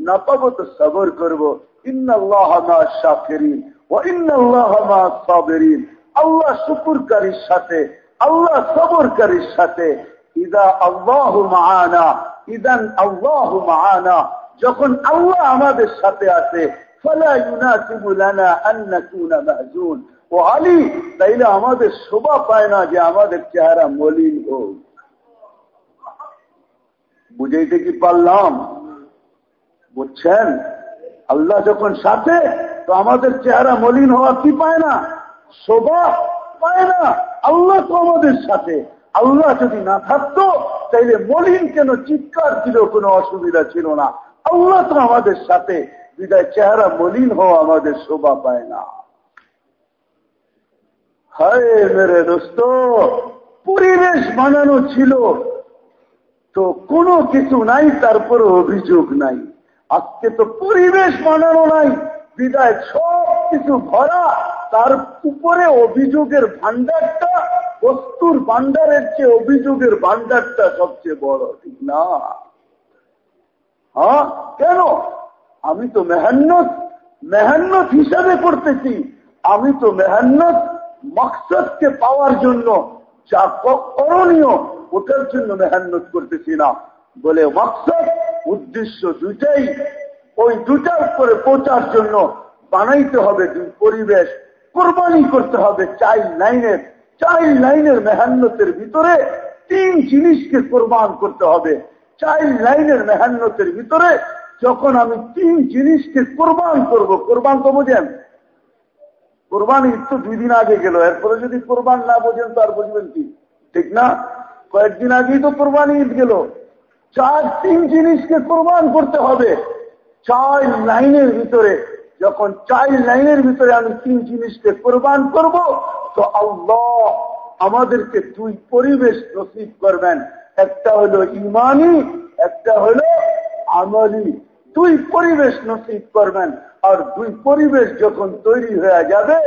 না পাবো তো সবর করব। ইন্নআল্লাহ শাকিরিন ইন্নআল্লাহ আল্লাহ শুকুরকারীর সাথে আল্লাহ সবরকারীর সাথে, ইদা আল্লাহ মানা ইদান আল্লাহ মানা যখন আল্লাহ আমাদের সাথে আছে আমাদের শোভা পায় না যে আমাদের চেহারা মলিন হোক। বুঝাইতে কি পারলাম? বুঝছেন? আল্লাহ যখন সাথে, তো আমাদের চেহারা মলিন হওয়া কি পায় না? শোভা পায় না। আল্লাহ তো আমাদের সাথে। আল্লাহ যদি না থাকতো, তাইলে মলিন কেন চিৎকার ছিল কোনো অসুবিধা ছিল না। আল্লাহ তো আমাদের সাথে। বিদায় চেহারা মলিন হওয়া আমাদের শোভা পায় না। হায় মেরে দোস্ত, পরিবেশ বানানো ছিল। তো কোনো কিছু নাই তারপরে অভিযোগ নাই। আজকে তো পরিবেশ বানানো নাই। বিদায় সব কিছু ভরা। তার উপরে অভিযোগের ভান্ডারটা বস্তুর ভান্ডারের চেয়ে অভিযোগের ভান্ডারটা সবচেয়ে বড়, ঠিক না? হ্যাঁ? কেন? আমি তো মেহান্নত মেহান্নত হিসাবে করতেছি। আমি তো মেহান্নত মকসদকে পাওয়ার জন্য যা করণীয়, ওটার জন্য মেহান্নত করতেছি না। বলে মকসদ উদ্দেশ্য দুটাই ওই দুটার উপরে পৌঁছার জন্য বানাইতে হবে পরিবেশ। কোরবানি করতে হবে চাইল্ড লাইনের চাইল্ড লাইনের মেহান্নতের ভিতরে তিন জিনিসকে কোরবান করতে হবে। চাইল্ড লাইনের মেহান্নতের ভিতরে যখন আমি তিন জিনিসকে কোরবান করব, কোরবান তো বোঝেন? কোরবান ঈদ তো দুই দিন আগে গেল, এরপরে যদি কোরবান না বোঝেন তো আর বুঝবেন কি? ঠিক না? কয়েকদিন আগেই তো কোরবানি ঈদ গেল। চার, তিন জিনিসকে কোরবান করতে হবে। চাইল্ড লাইনের ভিতরে যখন চাইল্ড লাইনের ভিতরে আমি তিন জিনিসকে কোরবান করব, তো আল্লাহ আমাদেরকে দুই পরিবেশ নসিব করবেন। একটা হলো ইমানি, একটা হলো আমলি। দুই পরিবেশ নসিব করবেন। আর দুই পরিবেশ যখন তৈরি হয়ে যাবে,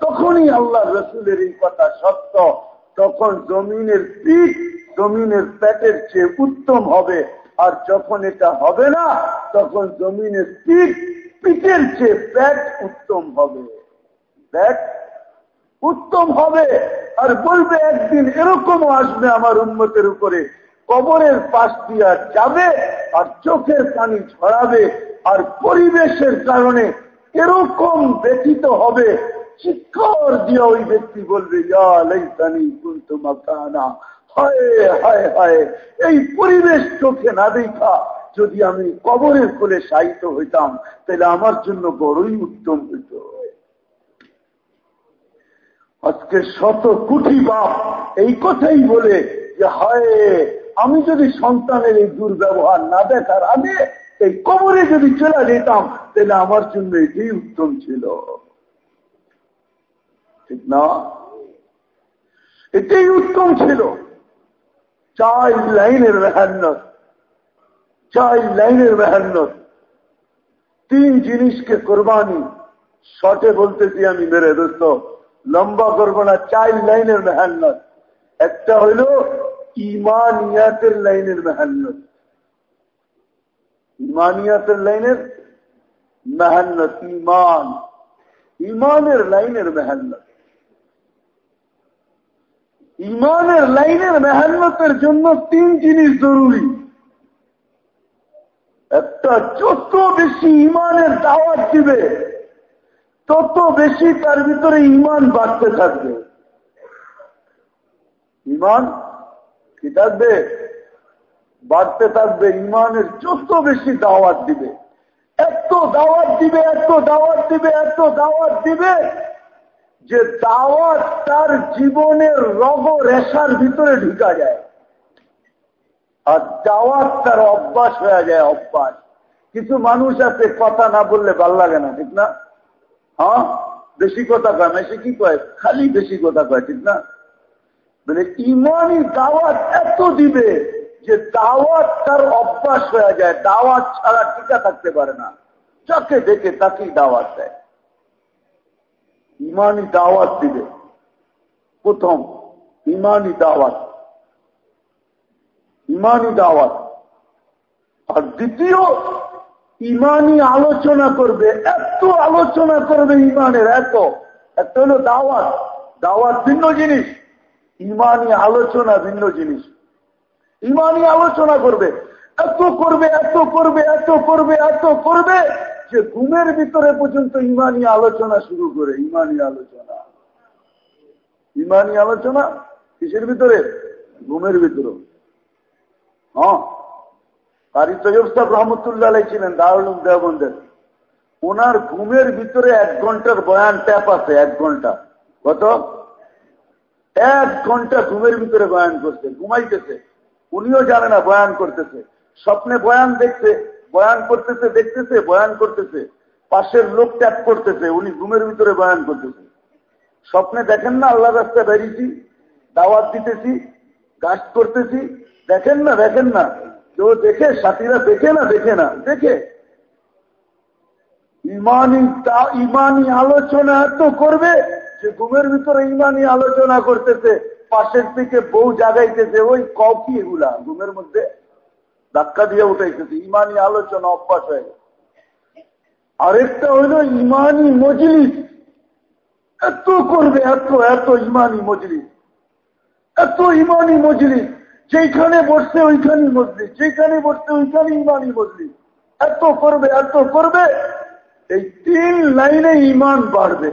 তখনই আল্লাহ রসুলের এই কথা সত্য। তখন জমিনের পিঠ জমিনের প্যাটের চেয়ে উত্তম হবে। আর যখন এটা হবে না, তখন জমিনের পিঠ পিঠের চেয়ে প্যাট উত্তম হবে। প্যাট উত্তম হবে। আর বলবে, একদিন এরকমও আসবে আমার উন্মতের উপরে। কবরের পাশ দিয়া যাবে আর চোখের পানি ছড়াবে আর পরিবেশের কারণে এরকম ব্যথিত হবে। চিৎকার দিয়ে ওই ব্যক্তি বলবে এই পরিবেশ চোখে না দেখা। যদি আমি কবরের কোলে সাহিত্য হইতাম, তাহলে আমার জন্য বড়ই উত্তম হইত। আজকে শত কুটি বাপ এই কথাই বলে যে, হয়, আমি যদি সন্তানের এই দুর্ব্যবহার না দেখার আগে এই কবরে যদি চলে যেতাম, তাহলে আমার জন্য এটাই উত্তম ছিল। ঠিক না? এটাই উত্তম ছিল। চাই লাইনের মেহান্নত। চাই লাইনের মেহান্নত। তিন জিনিসকে কোরবানি, শটে বলতেছি আমি মেরে দোস্ত, লম্বা করব না, চাই লাইনের মেহান্নত। একটা হইল ইমানিয়াতের লাইনের মেহান্নত। ইমানিয়াতের লাইনের মেহান্নত, ইমান। ইমানের লাইনের মেহান্নত। ইমানের লাইনের মেহান্নতের জন্য তিন জিনিস জরুরি। একটা যত বেশি ইমানের দাওয়াত দিবে, তত বেশি তার ভিতরে ইমান বাড়তে থাকবে। ইমান কি থাকবে? বাড়তে থাকবে ইমানের যত বেশি দাওয়াত দিবে। এত দাওয়াত দিবে, এত দাওয়াত দিবে, এত দাওয়াত দিবে যে দাওয়াত তার জীবনের রগ রেশার ভিতরে ঢুকা যায়। আর দাওয়াত তার অভ্যাস হয়ে যায়, অভ্যাস। কিছু মানুষ আছে, কথা না বললে ভালো লাগে না, ঠিক না? হ্যাঁ? বেশি কথা কয় মেশি কি কয়? খালি বেশি কথা কয়, ঠিক না? মানে ইমানি দাওয়াত এত দিবে যে দাওয়াত তার অভ্যাস হয়ে যায়, দাওয়াত ছাড়া টিকা থাকতে পারে না। যাকে দেখে তাকেই দাওয়াত দেয়। ইমানই দাওয়াত দিবে। প্রথম, ইমানই দাওয়াত। ইমানি দাওয়াত। আর দ্বিতীয়, ইমানি আলোচনা করবে, এত আলোচনা করবে ইমানের, এত। একটা হলো দাওয়াত। দাওয়াত ভিন্ন জিনিস, ইমানি আলোচনা ভিন্ন জিনিস। ইমানি আলোচনা করবে, এত করবে এত করবে এত করবে এত করবে, যে ঘুমের ভিতরে পর্যন্ত ইমানি আলোচনা শুরু করে, ইমানি আলোচনা। ইমানি আলোচনা কিসের ভিতরে? ঘুমের ভিতরে। কারি তৈব রহমতুল্লাহ ছিলেন দেবন্দের ওনার ঘুমের ভিতরে এক ঘণ্টার বয়ান ট্যাপ আছে, এক ঘণ্টা। কত? এক ঘণ্টা ঘুমের ভিতরে বয়ান করছে, ঘুমাইতেছে। উনিও জানে না বয়ান করতেছে। স্বপ্নে বয়ান দেখছে, বয়ান করতেছে, দেখতেছে, বয়ান করতেছে। পাশের লোক ট্যাপ করতেছে, উনি ঘুমের ভিতরে বয়ান করতেছে। স্বপ্নে দেখেন না আল্লাহ রাস্তায় বেরিয়েছি, দাওয়াত দিতেছি গাছ করতেছি দেখেন না দেখেন না। কেউ দেখে, সাথীরা দেখে না দেখে না, দেখে। ইমানি তা, ইমানি আলোচনা এত করবে, যে ঘুমের ভিতরে ইমানি আলোচনা করতেছে, পাশের থেকে বউ জাগাইতেছে, ওই কফি এগুলা? ঘুমের মধ্যে ধাক্কা দিয়ে উঠাইতেছে, ইমানি আলোচনা অভ্যাস হয়ে গেছে। আরেকটা হইল ইমানি মজলিস। এত করবে, এত এত ইমানি মজলিস। এত ইমানি মজলিস। যেখানে বসছে ওইখানে মজলিস যেখানে বসছে ওইখানে ইমানি মজলিস এত করবে এত করবে, এই তিন লাইনে ইমান বাড়বে।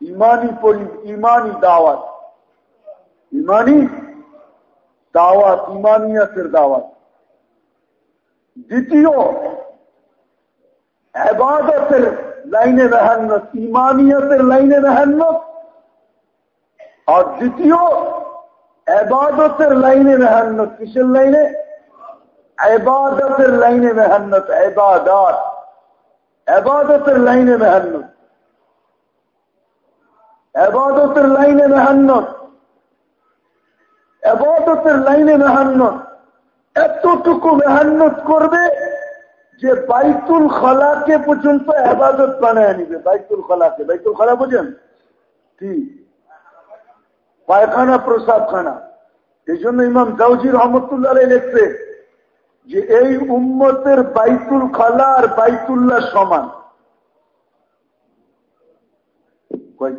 ইমানি ইমানি দাওয়াত। ইমানি দাওয়াত, ইমানিয়াতের দাওয়াত। দ্বিতীয়, আবাদতের লাইনে মেহান্নত, ইমানিয়তের লাইনে মেহান্নত। আর দ্বিতীয় আবাদতের লাইনে মেহান্নত, কিসের লাইনে? আবাদতের লাইনে মেহান্নত, আবাদত। আবাদতের লাইনে মেহান্নত। আবাদতের লাইনে মেহান্নত। আবাদতের লাইনে মেহান্নত। এতটুকু মেহান্নত করবে যে বাইতুল খলাকে পর্যন্ত এবাদত বানায় নিবে। বাইতুল খলাকে। বাইতুল খলা বোঝেন? কি? পায়খানা, প্রসাবখানা। এই জন্য ইমাম জাউজি রহমতুল্লাহ লিখছে যে এই উম্মতের বাইতুল খালা আর বাইতুল্লাহ সমান।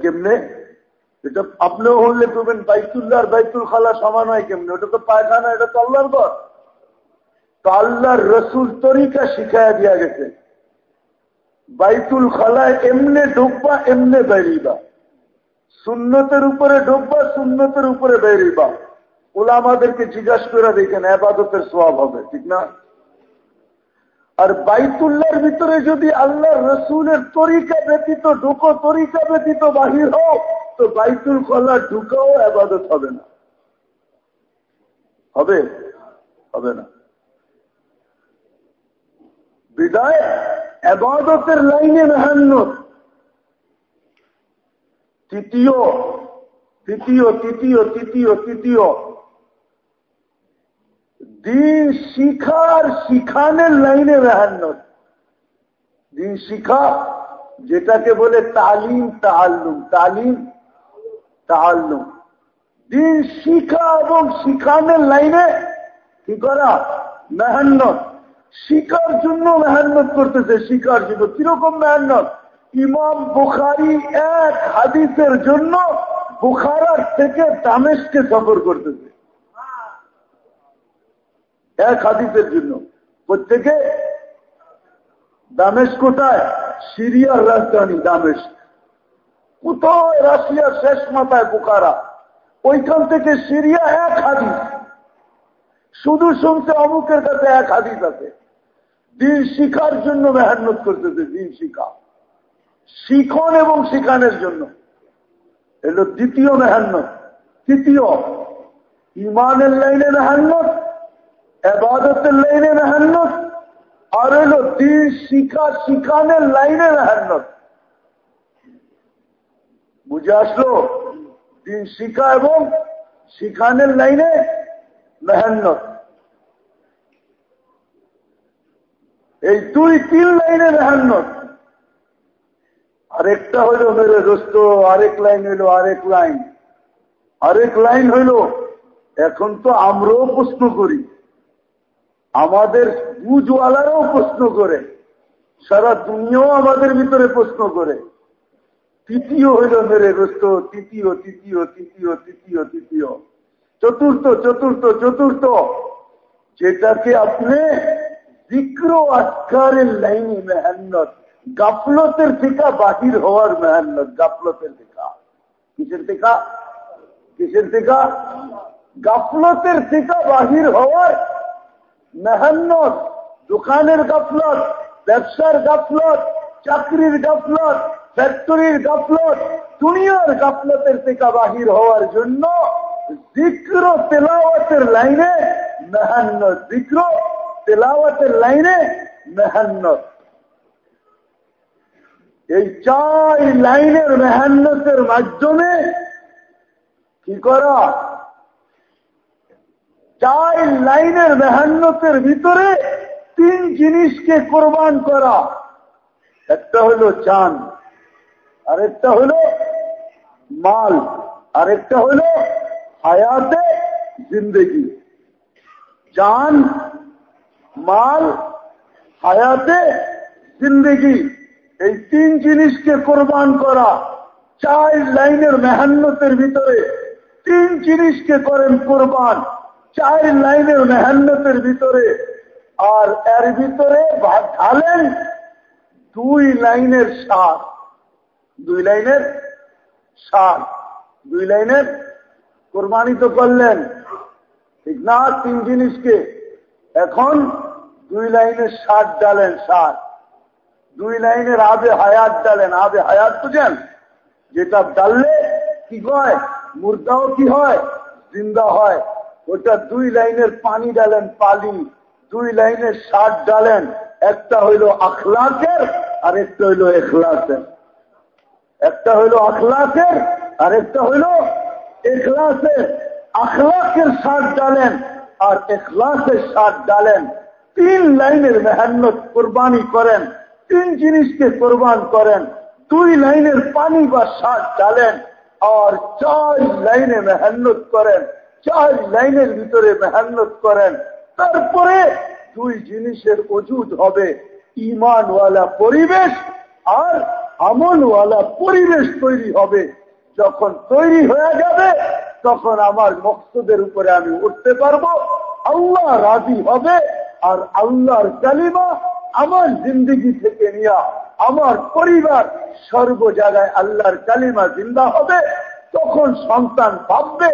কেমনে? এটা আপনিও হলে করবেন বাইতুল্লাহ আর বাইতুল খালা সমান হয় কেমনে? ওটা তো পায়খানা, এটা তো আল্লাহর ঘর। তো আল্লাহর রসুল তরিকা শিখাইয়া দিয়া গেছে। বাইতুল খালায় এমনে ঢুকবা, এমনে বেরিবা। সুন্নতের উপরে ঢুকবা, সুন্নতের উপরে বেরিবা। ওলামাদেরকে জিজ্ঞাসা করে দেখেন, আবাদতের সব হবে, ঠিক না? আর বাইতুল্লাহর ভিতরে যদি আল্লাহ রসুলের তরিকা ব্যতীত, ঢুকো, তরিকা ব্যতীত, বাহির হোক তো বাইতুল কলা ঢুকাও আবাদত হবে না। হবে? হবে না। বিদায়, আবাদতের লাইনে মেহান্নত। তৃতীয় তৃতীয় তৃতীয় তৃতীয় তৃতীয়। দিন শিখার শিখানের লাইনে দিন শিখা, যেটাকে বলে তালিম তাল্লুম তালিম তাল্লুম দিন শিখা এবং শিখানের লাইনে কি করা? মেহান্নত শিকার জন্য মেহান্নত করতেছে শিকার জন্য। কীরকম মেহান্নত ইমাম বুখারি এক হাদিসের জন্য বুখারার থেকে দামেশকে সফর করতেছে। এক হাদিসের জন্য। প্রত্যেকে দামেশ কোথায়? সিরিয়ার রাজধানী দামেশ। কোথায় রাশিয়ার শেষ মাথায় বুখারা? ওইখান থেকে সিরিয়া এক হাদিস। শুধু শুনতে অমুকের কাছে এক হাদিস আছে। দিন শিখার জন্য মেহান্নত করতেছে দিন শিখা। শিখন এবং শিখানের জন্য। এলো দ্বিতীয় মেহান্নত। তৃতীয় ইমানের লাইনে মেহান্নত, এবাদতের লাইনে মেহান্নত, আর এলো দিন শিখা শিখানের লাইনে মেহান্নত। বুঝে আসলো? দিন শিখা এবং শিখানের লাইনে মেহান্নত। এই দুই তিন লাইনে মেহান্নত। আরেকটা হইল মেরে দোস্ত, আরেক লাইন হইল, আরেক লাইন। আরেক লাইন হইল, এখন তো আমরাও প্রশ্ন করি। আমাদের বুঝওয়ালারাও প্রশ্ন করে। সারা দুনিয়াও আমাদের ভিতরে প্রশ্ন করে। তৃতীয় হইল মেরে দোস্ত, তৃতীয় তৃতীয় তৃতীয় তৃতীয় তৃতীয়। চতুর্থ চতুর্থ চতুর্থ। যেটাকে আপনি জিক্র আজকারের লাইনে মেহান্নত গাফলতের থেকে বাহির হওয়ার মেহান্নত গাফলতের থেকে কিসের থেকে কিসের থেকে গাফলতের থেকে বাহির হওয়ার মেহান্নত দোকানের গাফলত ব্যবসার গাফলত চাকরির গাফলত ফ্যাক্টরির গাফলত দুনিয়ার গাফলতের থেকে বাহির হওয়ার জন্য জিক্র তেলাওয়াতের লাইনে মেহান্নত জিক্র তেলাওয়াতের লাইনে মেহান্নত এই চার লাইনের মেহান্নতের মাধ্যমে কি করা? চার লাইনের মেহান্নতের ভিতরে তিন জিনিসকে কোরবান করা। একটা হলো চান, আরেকটা হলো মাল, আরেকটা হলো হায়াতে জিন্দগি। চান, মাল, হায়াতে জিন্দগি। এই তিন জিনিসকে কোরবান করা চার লাইনের মেহান্নতের ভিতরে তিন জিনিসকে করেন কোরবান, চার লাইনের মেহান্নতের ভিতরে। আর এর ভিতরে ঢালেন দুই লাইনের সার। দুই লাইনের সার। দুই লাইনের কোরবানি তো করলেন। ঠিক না? তিন জিনিসকে। এখন দুই লাইনের সার ডালেন সার। দুই লাইনের আবে হায়াত ডালেন। আবে হায়াত বুঝেন? যেটা ডাললে কি হয়? মুর্দাও কি হয়? জিন্দা হয়। ওটা দুই লাইনের পানি ডালেন, পালি। দুই লাইনের সার ডালেন। একটা হইল আখলাকের আর একটা হইল এখলাসের। একটা হইল আখলাকের, আরেকটা হইল এখলাসে আখলাকের সার ডালেন আর এখলাসের সার ডালেন। তিন লাইনের মেহান্নত কোরবানি করেন। তিন জিনিসকে কোরবান করেন, দুই লাইনের পানি বা সার ডালেন আর চার লাইনে মেহান্নত করেন, চার লাইনের ভিতরে মেহান্নত করেন। তারপরে দুই জিনিসের অজুদ হবে ইমানওয়ালা পরিবেশ আর আমলওয়ালা পরিবেশ তৈরি হবে। যখন তৈরি হয়ে যাবে, তখন আমার মকসুদের উপরে আমি উঠতে পারব, আল্লাহ রাজি হবে আর আল্লাহর কালিমা আমার জিন্দগি থেকে নিয়া আমার পরিবার সর্ব জায়গায় আল্লাহর কালিমা জিন্দা হবে, তখন সন্তান ভাববে,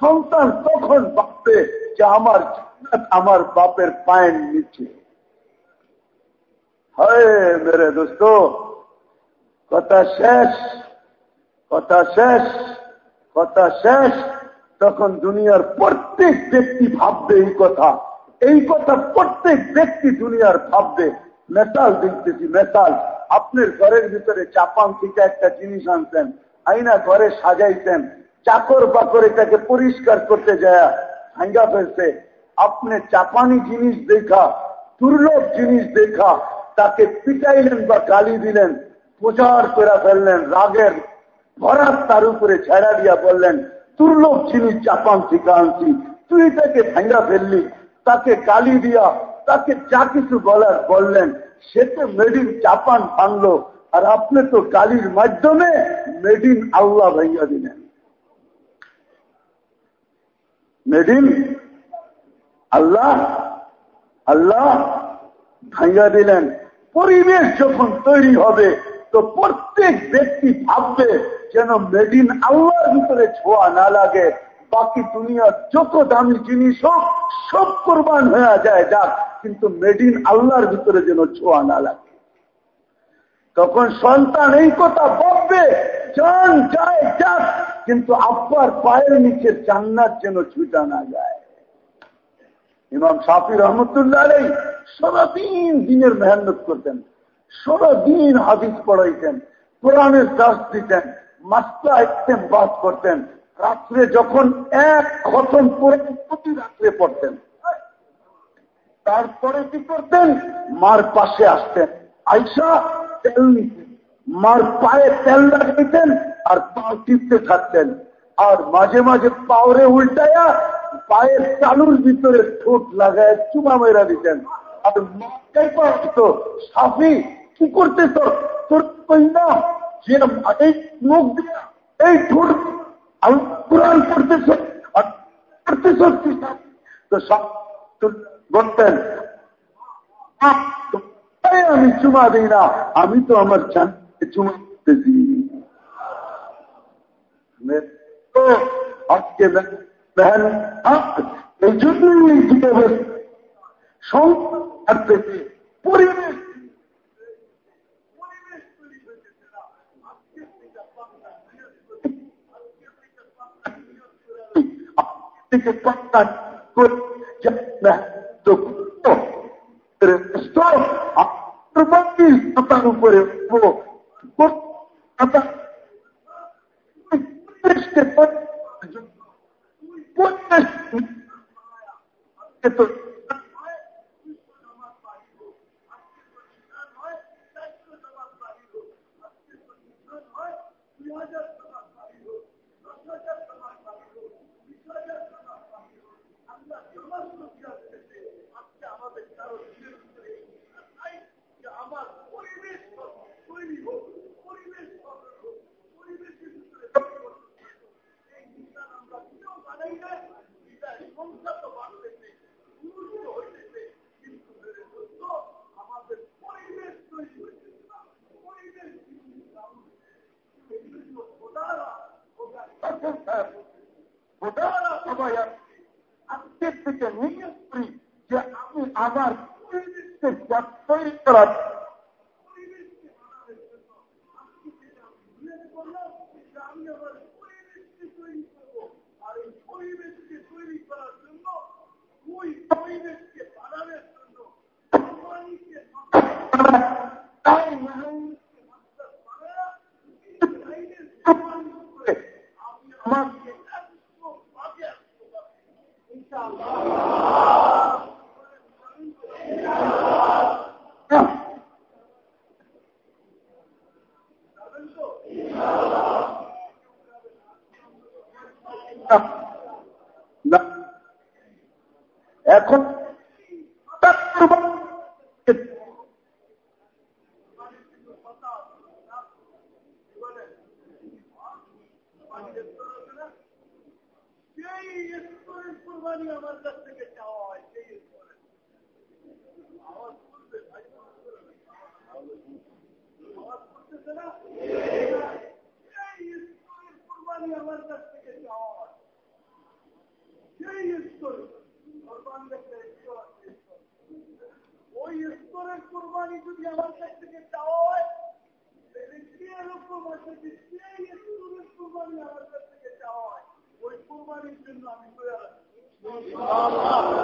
সন্তান তখন ভাববে যে আমার আমার বাপের পায়ের নিচে। হয় মেরে দোস্ত, কথা শেষ কথা শেষ কথা শেষ। তখন দুনিয়ার প্রত্যেক ব্যক্তি ভাববে এই কথা। এই কথা প্রত্যেক ব্যক্তি দুনিয়ার ভাববে মেসাল দেখতেছি মেসাল আপনার ঘরের ভিতরে চাপান থেকে একটা জিনিস আনতেন আইনা ঘরে সাজাইতেন চাকর বাকর এটাকে পরিষ্কার করতে যায়, ভাঙ্গা ফেলছে। আপনি চাপানি জিনিস দেখা, দুর্লভ জিনিস দেখা, তাকে পিটাইলেন বা গালি দিলেন প্রচার করে ফেললেন, রাগের ভরাত তার উপরে ছেড়া দিয়া বললেন, দুর্লভ জিনিস চাপান থেকে আনছি, তুই তাকে ভাঙ্গা ফেললি। তাকে গালি দিয়া, তাকে যা কিছু বলার বললেন, সে তো মেড ইন জাপান ভাঙলো আর আপনি তো গালির মাধ্যমে মেড ইন আল্লাহ ভাইয়া দিলেন। মেড ইন আল্লাহ আল্লাহ ভাইয়া দিলেন। পরিবেশ যখন তৈরি হবে, তো প্রত্যেক ব্যক্তি ভাববে যেন মেড ইন আল্লাহর ভিতরে ছোঁয়া না লাগে। বাকি দুনিয়ার যত দামি জিনিস হোক, সব কোরবান হয়ে যায় যাক, কিন্তু মেড ইন আল্লাহর ভিতরে যেন ছোঁয়া না লাগে। তখন সন্তান এই কথা ভাববে যান যায় যাক, কিন্তু আব্বার পায়ের নিচে জান্নার যেন ছুটা না যায়। ইমাম সাফি রহমতুল্লাহ সারাদিন দিনের মেহনত করতেন, সারাদিন হাদিস পড়াইতেন, কোরআনের দাস দিতেন মাস্তা একদম বাদ করতেন রাত্রে যখন এক খতম করে প্রতি রাত্রে পড়তেন। তারপরে কি করতেন? মার পাশে আসতেন। আইসা তেল নিতেন। মার পায়ে তেল লাগাইতেন আর পা টিপতে থাকতেন। আর মাঝে মাঝে পাওরে উল্টায়া পায়ের চালুর ভিতরে ঠোঁট লাগায় চুমা মেরা দিতেন। আর মাথায় পারতো সাফি, কি করতেছ? তোর কই না যে এই মুখ দিয়া এই ঠোঁট সব বলতেন আমি চুমা দিই না, আমি তো আমার চানকে চুমা দিতেছি। আজকে এই জন্যই সংখ্যা পরিবেশ থেকে কর্তা করে তার উপরে আজকের তৈরি যদি